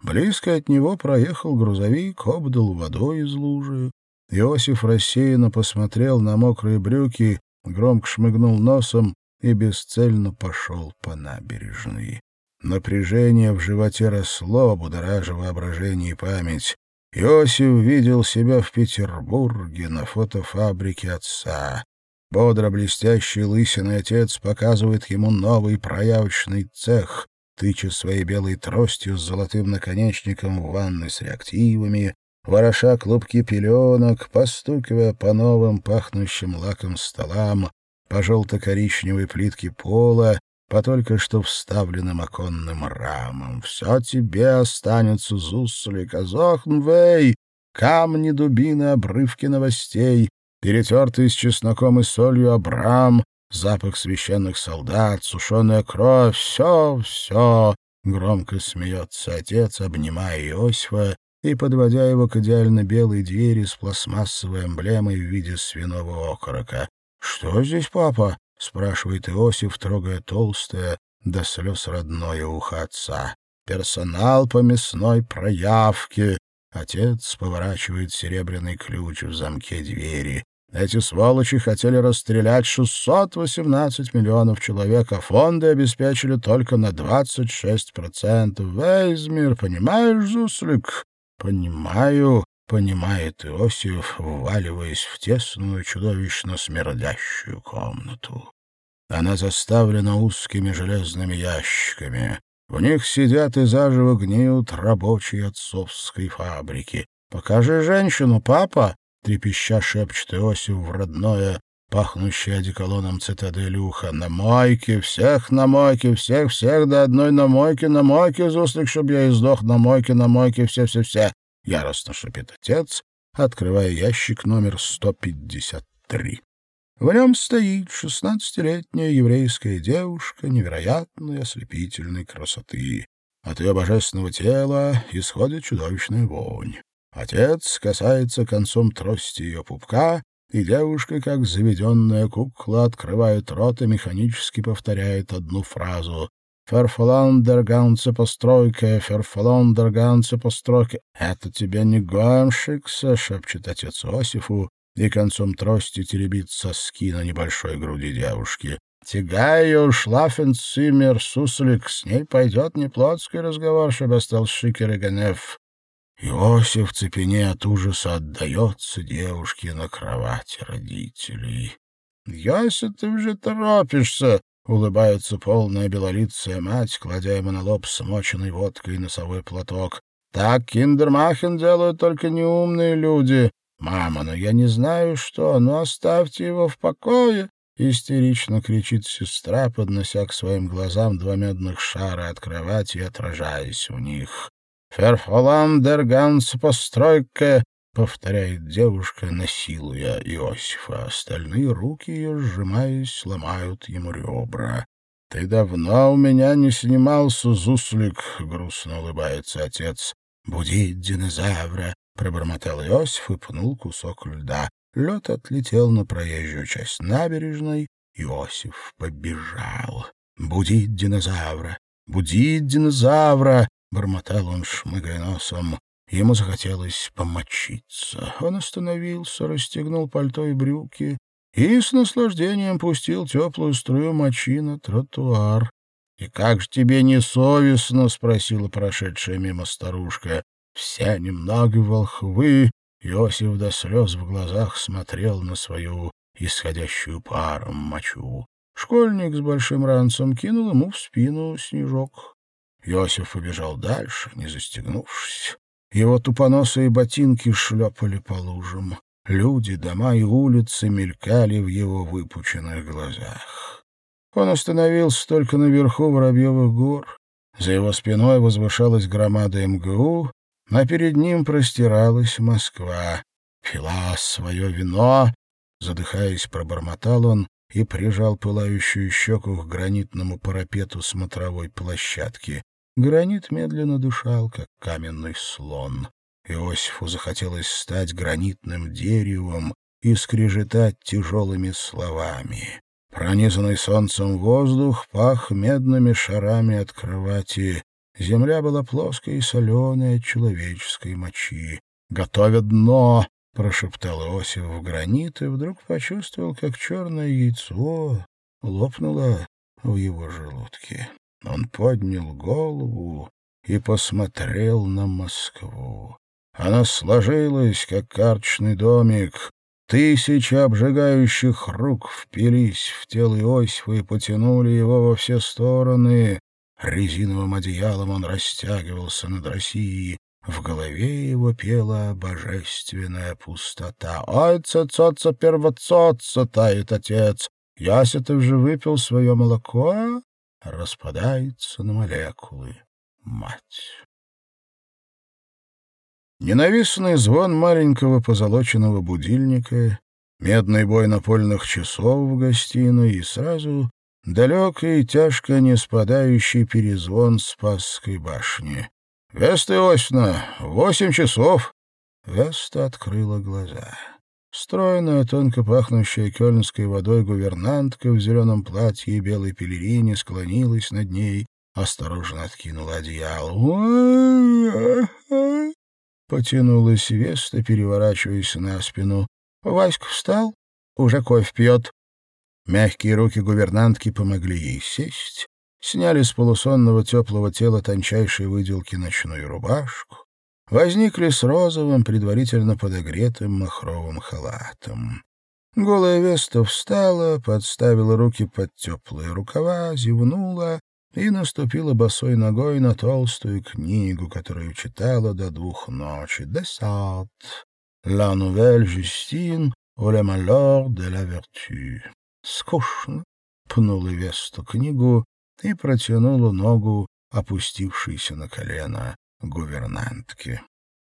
Близко от него проехал грузовик, обдал водой из лужи. Иосиф рассеянно посмотрел на мокрые брюки, громко шмыгнул носом и бесцельно пошел по набережной. Напряжение в животе росло, будоража воображение и память. Иосиф видел себя в Петербурге на фотофабрике отца. Бодро блестящий лысиный отец показывает ему новый проявочный цех, тыча своей белой тростью с золотым наконечником в ванной с реактивами, вороша клубки пеленок, постукивая по новым пахнущим лаком столам, по желто-коричневой плитке пола, по только что вставленным оконным рамам. Все тебе останется, Зуслик, Азохнвей, камни, дубины, обрывки новостей, перетертый с чесноком и солью Абрам, запах священных солдат, сушеная кровь, все, все. Громко смеется отец, обнимая Иосифа и подводя его к идеально белой двери с пластмассовой эмблемой в виде свиного окорока. «Что здесь, папа?» — спрашивает Иосиф, трогая толстое, до слез родное ухо отца. «Персонал по мясной проявке», Отец поворачивает серебряный ключ в замке двери. Эти сволочи хотели расстрелять 618 миллионов человек, а фонды обеспечили только на 26%. Вейзмир, понимаешь, Зуслик? Понимаю, понимает Иосиф, вваливаясь в тесную, чудовищно смердящую комнату. Она заставлена узкими железными ящиками. В них сидят и заживо гниют рабочие отцовской фабрики. «Покажи женщину, папа!» — трепеща шепчет Иосиф в родное, пахнущее одеколоном цитаделюха. «На мойке! Всех на мойке! Всех-всех до одной на мойке! На мойке, Зуслик, чтоб я и сдох! На мойке, на мойке! Все-все-все!» — яростно шепит отец, открывая ящик номер 153. В нем стоит шестнадцатилетняя еврейская девушка невероятной ослепительной красоты. От ее божественного тела исходит чудовищная вонь. Отец касается концом трости ее пупка, и девушка, как заведенная кукла, открывает рот и механически повторяет одну фразу «Ферфоландерганце постройка, ферфоландерганце постройка». «Это тебе не гонщикса», — шепчет отец Осифу, и концом трости теребит соски на небольшой груди девушки. «Тягаю, шлафенцимер, суслик, с ней пойдет неплотский разговор, чтобы стал шикер и гнев». Иосиф цепене от ужаса отдается девушке на кровати родителей. «Яся, ты уже торопишься!» — улыбается полная белолицая мать, кладя ему на лоб смоченной водкой носовой платок. «Так киндермахен делают только неумные люди. «Мама, но я не знаю, что, ну оставьте его в покое!» Истерично кричит сестра, поднося к своим глазам два медных шара от кровати и отражаясь в них. «Ферфоландер Ганс постройка!» — повторяет девушка, насилуя Иосифа. Остальные руки ее, сжимаясь, ломают ему ребра. «Ты давно у меня не снимался, Зуслик!» — грустно улыбается отец. «Будить динозавра!» Пробормотал Иосиф и пнул кусок льда. Лед отлетел на проезжую часть набережной. Иосиф побежал. «Будить динозавра! Будить динозавра!» — бормотал он, шмыгая носом. Ему захотелось помочиться. Он остановился, расстегнул пальто и брюки и с наслаждением пустил теплую струю мочи на тротуар. — И как же тебе не совестно? — спросила прошедшая мимо старушка. Все немного волхвы. Иосиф до слез в глазах смотрел на свою исходящую паром мочу. Школьник с большим ранцем кинул ему в спину снежок. Иосиф побежал дальше, не застегнувшись. Его тупоносые ботинки шлепали по лужам. Люди, дома и улицы мелькали в его выпученных глазах. Он остановился только наверху Воробьевых гор. За его спиной возвышалась громада МГУ, а перед ним простиралась Москва. Пила свое вино, задыхаясь, пробормотал он и прижал пылающую щеку к гранитному парапету смотровой площадки. Гранит медленно дышал, как каменный слон. Иосифу захотелось стать гранитным деревом и скрежетать тяжелыми словами. Пронизанный солнцем воздух пах медными шарами от кровати. Земля была плоская и соленая от человеческой мочи. «Готовят дно!» — прошептал Иосиф в гранит и вдруг почувствовал, как черное яйцо лопнуло в его желудке. Он поднял голову и посмотрел на Москву. Она сложилась, как карточный домик. Тысячи обжигающих рук впились в тело Иосифа и потянули его во все стороны. Резиновым одеялом он растягивался над Россией. В голове его пела божественная пустота. «Ой, цецоца первоцоца!» — тает отец. Ясетов же выпил свое молоко, распадается на молекулы. Мать. Ненавистный звон маленького позолоченного будильника, медный бой напольных часов в гостиной и сразу далекий, тяжко не спадающий перезвон Спасской башни. «Веста Иосифовна, восемь часов!» Веста открыла глаза. Стройная, тонко пахнущая кёльнской водой гувернантка в зеленом платье и белой пелерине склонилась над ней, осторожно откинула одеяло. (sniffs) Потянулась Веста, переворачиваясь на спину. Васька встал, уже кофе пьет. Мягкие руки гувернантки помогли ей сесть, сняли с полусонного теплого тела тончайшей выделки ночную рубашку, возникли с розовым, предварительно подогретым махровым халатом. Голая Веста встала, подставила руки под теплые рукава, зевнула и наступила босой ногой на толстую книгу, которую читала до двух ночи. «Десат. La nouvelle Justine ou le malheur de la vertu». Скучно. Пнула Весту книгу и протянула ногу, опустившейся на колено гувернантки.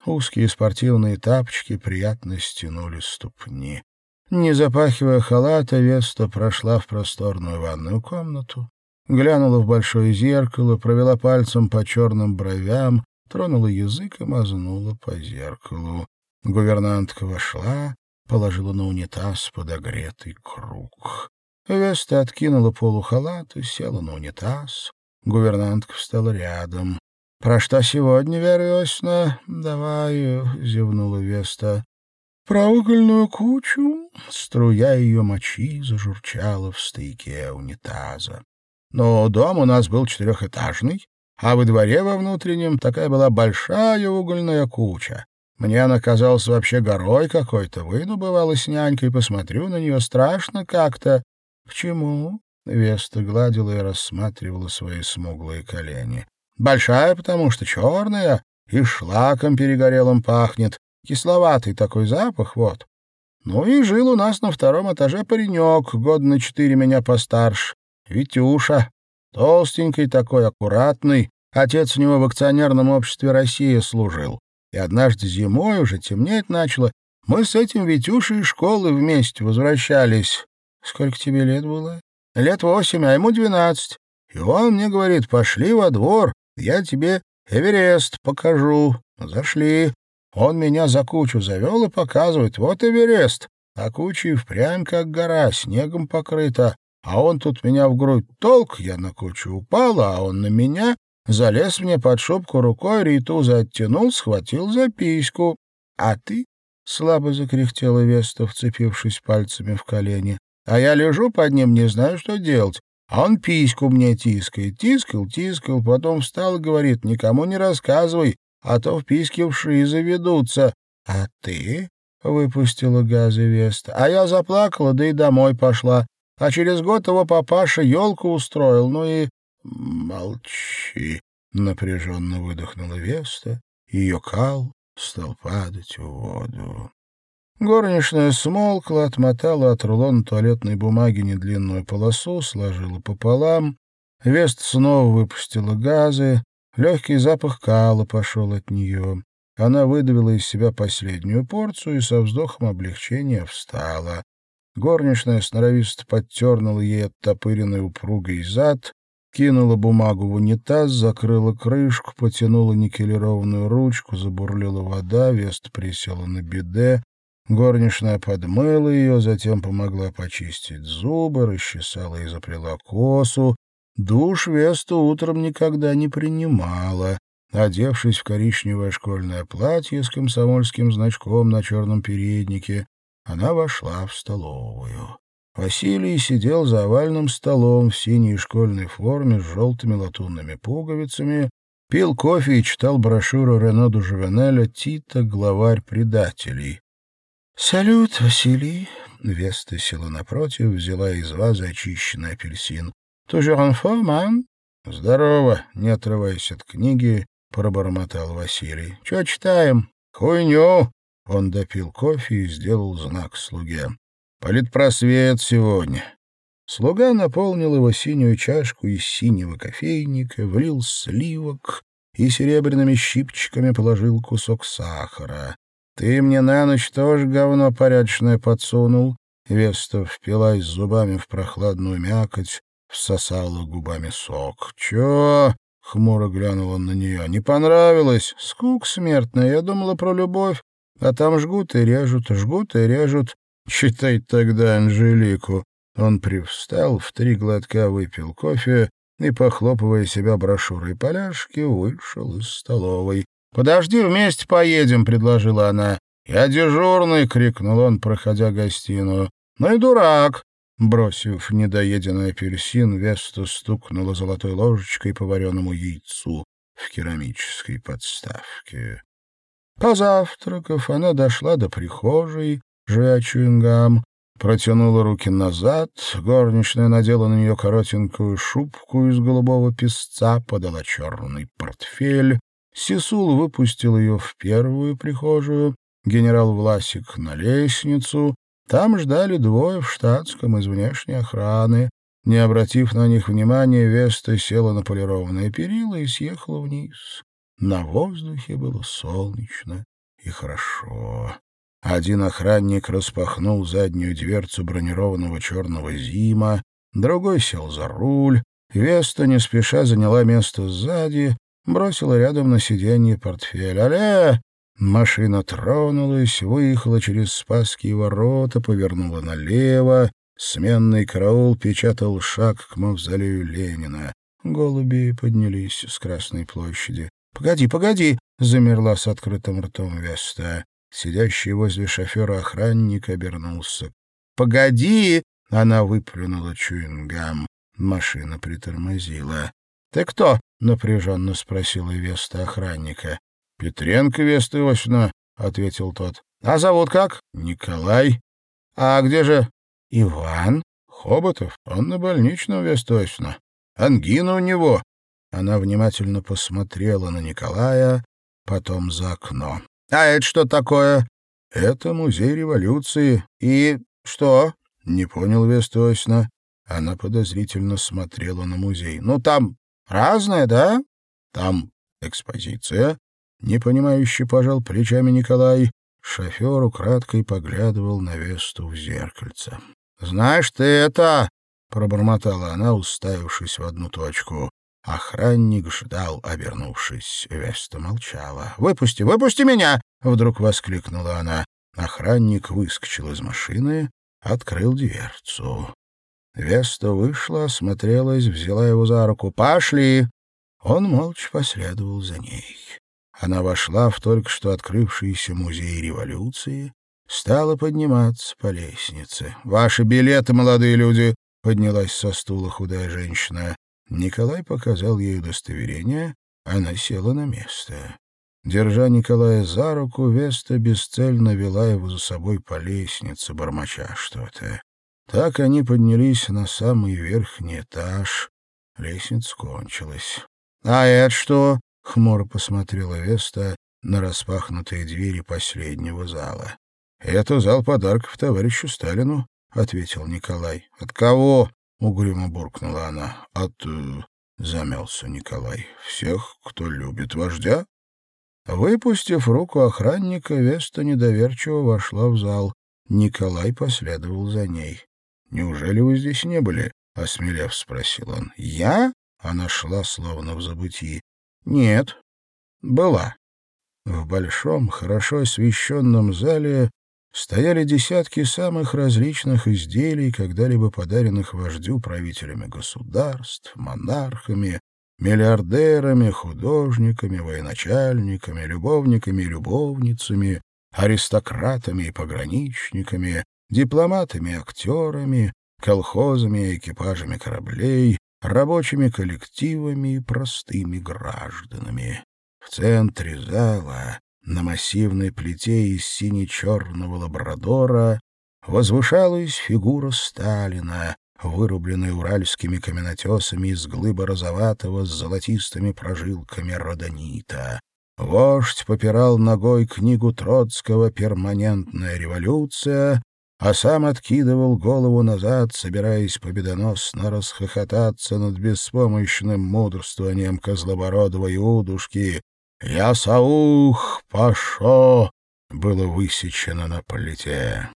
Узкие спортивные тапочки приятно стянули ступни. Не запахивая халата, Веста прошла в просторную ванную комнату, глянула в большое зеркало, провела пальцем по черным бровям, тронула язык и мазнула по зеркалу. Гувернантка вошла, положила на унитаз подогретый круг. Веста откинула полу халата, села на унитаз. Гувернантка встала рядом. — Про что сегодня, Вера Иосифовна? — Давай, — зевнула Веста. — Про угольную кучу. Струя ее мочи зажурчала в стыке унитаза. Но дом у нас был четырехэтажный, а во дворе во внутреннем такая была большая угольная куча. Мне она казалась вообще горой какой-то. Выйду, бывало, с нянькой, посмотрю на нее, страшно как-то. — К чему? — Веста гладила и рассматривала свои смуглые колени. Большая, потому что черная, и шлаком перегорелым пахнет. Кисловатый такой запах, вот. Ну и жил у нас на втором этаже паренек, год на четыре меня постарше, Витюша. Толстенький такой, аккуратный. Отец у него в акционерном обществе России служил. И однажды зимой уже темнеть начало. Мы с этим Витюшей из школы вместе возвращались. Сколько тебе лет было? Лет восемь, а ему двенадцать. И он мне говорит, пошли во двор, я тебе Эверест покажу. Зашли. Он меня за кучу завел и показывает. Вот Эверест. А куча и впрямь как гора, снегом покрыта. А он тут меня в грудь толк, я на кучу упала, а он на меня. Залез мне под шубку рукой, ритуза оттянул, схватил за письку. А ты? Слабо закряхтела Веста, вцепившись пальцами в колени. А я лежу под ним, не знаю, что делать. А он письку мне тискает. Тискал, тискал, потом встал и говорит, никому не рассказывай, а то в письке вши заведутся. А ты? — выпустила газы Веста. «А я заплакала, да и домой пошла. А через год его папаша елку устроил, ну и...» «Молчи», — напряженно выдохнула Веста, ее кал стал падать в воду. Горничная смолкла, отмотала от рулона туалетной бумаги недлинную полосу, сложила пополам. Вест снова выпустила газы. Легкий запах кала пошел от нее. Она выдавила из себя последнюю порцию и со вздохом облегчения встала. Горничная сноровисто подтернула ей оттопыренный упругой зад, кинула бумагу в унитаз, закрыла крышку, потянула никелированную ручку, забурлила вода, Вест присела на биде, Горничная подмыла ее, затем помогла почистить зубы, расчесала и заплела косу. Душ Веста утром никогда не принимала. Одевшись в коричневое школьное платье с комсомольским значком на черном переднике, она вошла в столовую. Василий сидел за овальным столом в синей школьной форме с желтыми латунными пуговицами, пил кофе и читал брошюру Рено Дужевенеля «Тита. Главарь предателей». «Салют, Василий!» Веста села напротив, взяла из вазы очищенный апельсин. «Toujours en forme, hein?» «Здорово!» — не отрываясь от книги, пробормотал Василий. «Чё читаем?» «Хуйню!» Он допил кофе и сделал знак слуге. «Политпросвет сегодня!» Слуга наполнил его синюю чашку из синего кофейника, влил сливок и серебряными щипчиками положил кусок сахара. «Ты мне на ночь тоже говно порядочное подсунул?» Веста впилась зубами в прохладную мякоть, всосала губами сок. «Чё?» — хмуро глянул он на нее. «Не понравилось? Скук смертная. Я думала про любовь. А там жгут и режут, жгут и режут. Читай тогда Анжелику». Он привстал, в три глотка выпил кофе и, похлопывая себя брошюрой поляшки, вышел из столовой. «Подожди, вместе поедем», — предложила она. «Я дежурный», — крикнул он, проходя гостиную. «Ну и дурак». Бросив недоеденный апельсин, Веста стукнула золотой ложечкой по вареному яйцу в керамической подставке. Позавтракав, она дошла до прихожей, жуя чуингам, протянула руки назад, горничная надела на нее коротенькую шубку из голубого песца, подала черный портфель, Сисул выпустил ее в первую прихожую, генерал Власик на лестницу. Там ждали двое в штатском из внешней охраны. Не обратив на них внимания, Веста села на полированные перила и съехала вниз. На воздухе было солнечно и хорошо. Один охранник распахнул заднюю дверцу бронированного черного зима, другой сел за руль. Веста не спеша заняла место сзади, бросила рядом на сиденье портфель. «Аля!» Машина тронулась, выехала через Спасские ворота, повернула налево. Сменный караул печатал шаг к мавзолею Ленина. Голуби поднялись с Красной площади. «Погоди, погоди!» — замерла с открытым ртом Веста. Сидящий возле шофера охранник обернулся. «Погоди!» — она выплюнула чуингам. Машина притормозила. «Ты кто?» — напряженно спросила Веста охранника. — Петренко Веста Иосифовна, — ответил тот. — А зовут как? — Николай. — А где же? — Иван. — Хоботов. Он на больничном, Веста Иосифовна. Ангина у него. Она внимательно посмотрела на Николая, потом за окно. — А это что такое? — Это музей революции. — И что? — не понял Веста Иосифовна. Она подозрительно смотрела на музей. — Ну, там Разное, да? Там экспозиция. Непонимающе пожал плечами Николай. Шофер украдкой поглядывал на Весту в зеркальце. «Знаешь ты это...» — пробормотала она, уставившись в одну точку. Охранник ждал, обернувшись. Веста молчала. «Выпусти, выпусти меня!» — вдруг воскликнула она. Охранник выскочил из машины, открыл дверцу. Веста вышла, осмотрелась, взяла его за руку. «Пошли!» Он молча последовал за ней. Она вошла в только что открывшийся музей революции, стала подниматься по лестнице. «Ваши билеты, молодые люди!» — поднялась со стула худая женщина. Николай показал ей удостоверение, она села на место. Держа Николая за руку, Веста бесцельно вела его за собой по лестнице, бормоча что-то. Так они поднялись на самый верхний этаж. Лестница кончилась. — А это что? — хмуро посмотрела Веста на распахнутые двери последнего зала. — Это зал подарков товарищу Сталину, — ответил Николай. — От кого? — угрюмо буркнула она. — От... Э, — замялся Николай. — Всех, кто любит вождя? Выпустив руку охранника, Веста недоверчиво вошла в зал. Николай последовал за ней. «Неужели вы здесь не были?» — осмелев спросил он. «Я?» — она шла, словно в забытии. «Нет, была». В большом, хорошо освещенном зале стояли десятки самых различных изделий, когда-либо подаренных вождю правителями государств, монархами, миллиардерами, художниками, военачальниками, любовниками и любовницами, аристократами и пограничниками, дипломатами актерами, колхозами и экипажами кораблей, рабочими коллективами и простыми гражданами. В центре зала, на массивной плите из сине-черного лабрадора, возвышалась фигура Сталина, вырубленная уральскими каменотесами из глыбы розоватого с золотистыми прожилками родонита. Вождь попирал ногой книгу Троцкого «Перманентная революция», а сам откидывал голову назад, собираясь победоносно расхохотаться над беспомощным мудрствованием Козлобородова Иудушки. «Я саух, пашо!» было высечено на плите.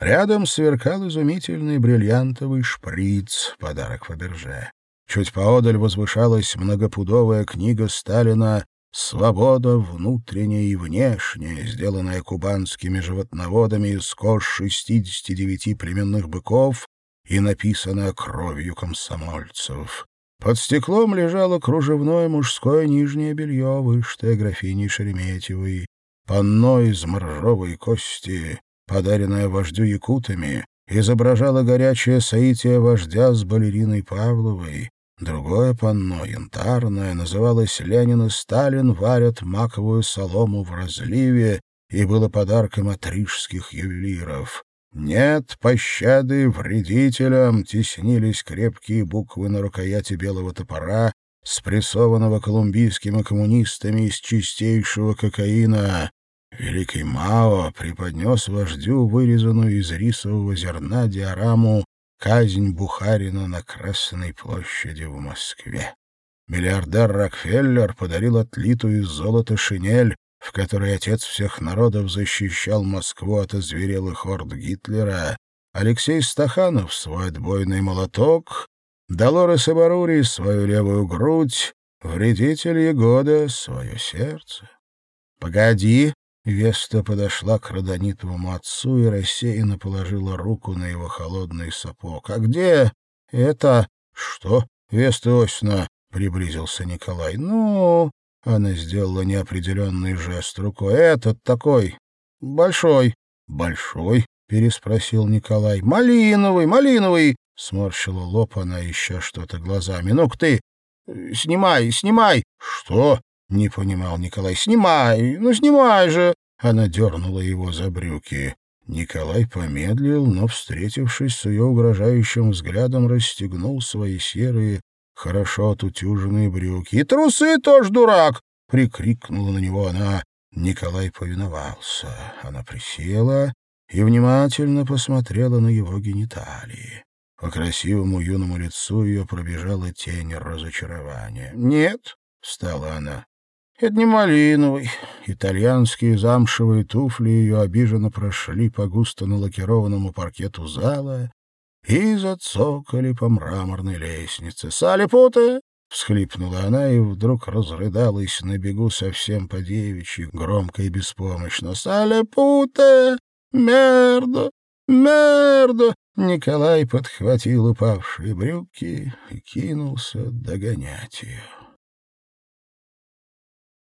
Рядом сверкал изумительный бриллиантовый шприц, подарок Фаберже. Чуть поодаль возвышалась многопудовая книга Сталина Свобода внутренняя и внешняя, сделанная кубанскими животноводами из кож 69 племенных быков и написанная кровью комсомольцев. Под стеклом лежало кружевное мужское нижнее белье, вышитое графиней Шереметьевой, панно из моржовой кости, подаренное вождю якутами, изображало горячее соитие вождя с балериной Павловой, Другое панно, янтарное, называлось «Ленин и Сталин варят маковую солому в разливе» и было подарком от рижских ювелиров. «Нет пощады вредителям» теснились крепкие буквы на рукояти белого топора, спрессованного колумбийскими коммунистами из чистейшего кокаина. Великий Мао преподнес вождю вырезанную из рисового зерна диораму Казнь Бухарина на Красной площади в Москве. Миллиардер Рокфеллер подарил отлитую из золота шинель, в которой отец всех народов защищал Москву от озверелых орд Гитлера, Алексей Стаханов — свой отбойный молоток, Долорес Барури — свою левую грудь, вредитель года свое сердце. «Погоди!» Веста подошла к родонитовому отцу и рассеянно положила руку на его холодный сапог. — А где это... — Что? — Веста Осина, — приблизился Николай. — Ну... — она сделала неопределенный жест рукой. — Этот такой... большой. — Большой? — переспросил Николай. — Малиновый, малиновый! — сморщила лоб она, еще что-то глазами. — Ну-ка ты... Снимай, снимай! — Что? — не понимал Николай. «Снимай! Ну, снимай же!» Она дернула его за брюки. Николай помедлил, но, встретившись с ее угрожающим взглядом, расстегнул свои серые, хорошо отутюженные брюки. «И трусы тоже, дурак!» — прикрикнула на него она. Николай повиновался. Она присела и внимательно посмотрела на его гениталии. По красивому юному лицу ее пробежала тень разочарования. «Нет», — встала она, это не малиновый. Итальянские замшевые туфли ее обиженно прошли по густо налакированному паркету зала и зацокали по мраморной лестнице. «Салипуты!» — всхлипнула она и вдруг разрыдалась на бегу совсем по-девичьи, громко и беспомощно. «Салипуте! Мердо! Мердо!» Николай подхватил упавшие брюки и кинулся догонять ее.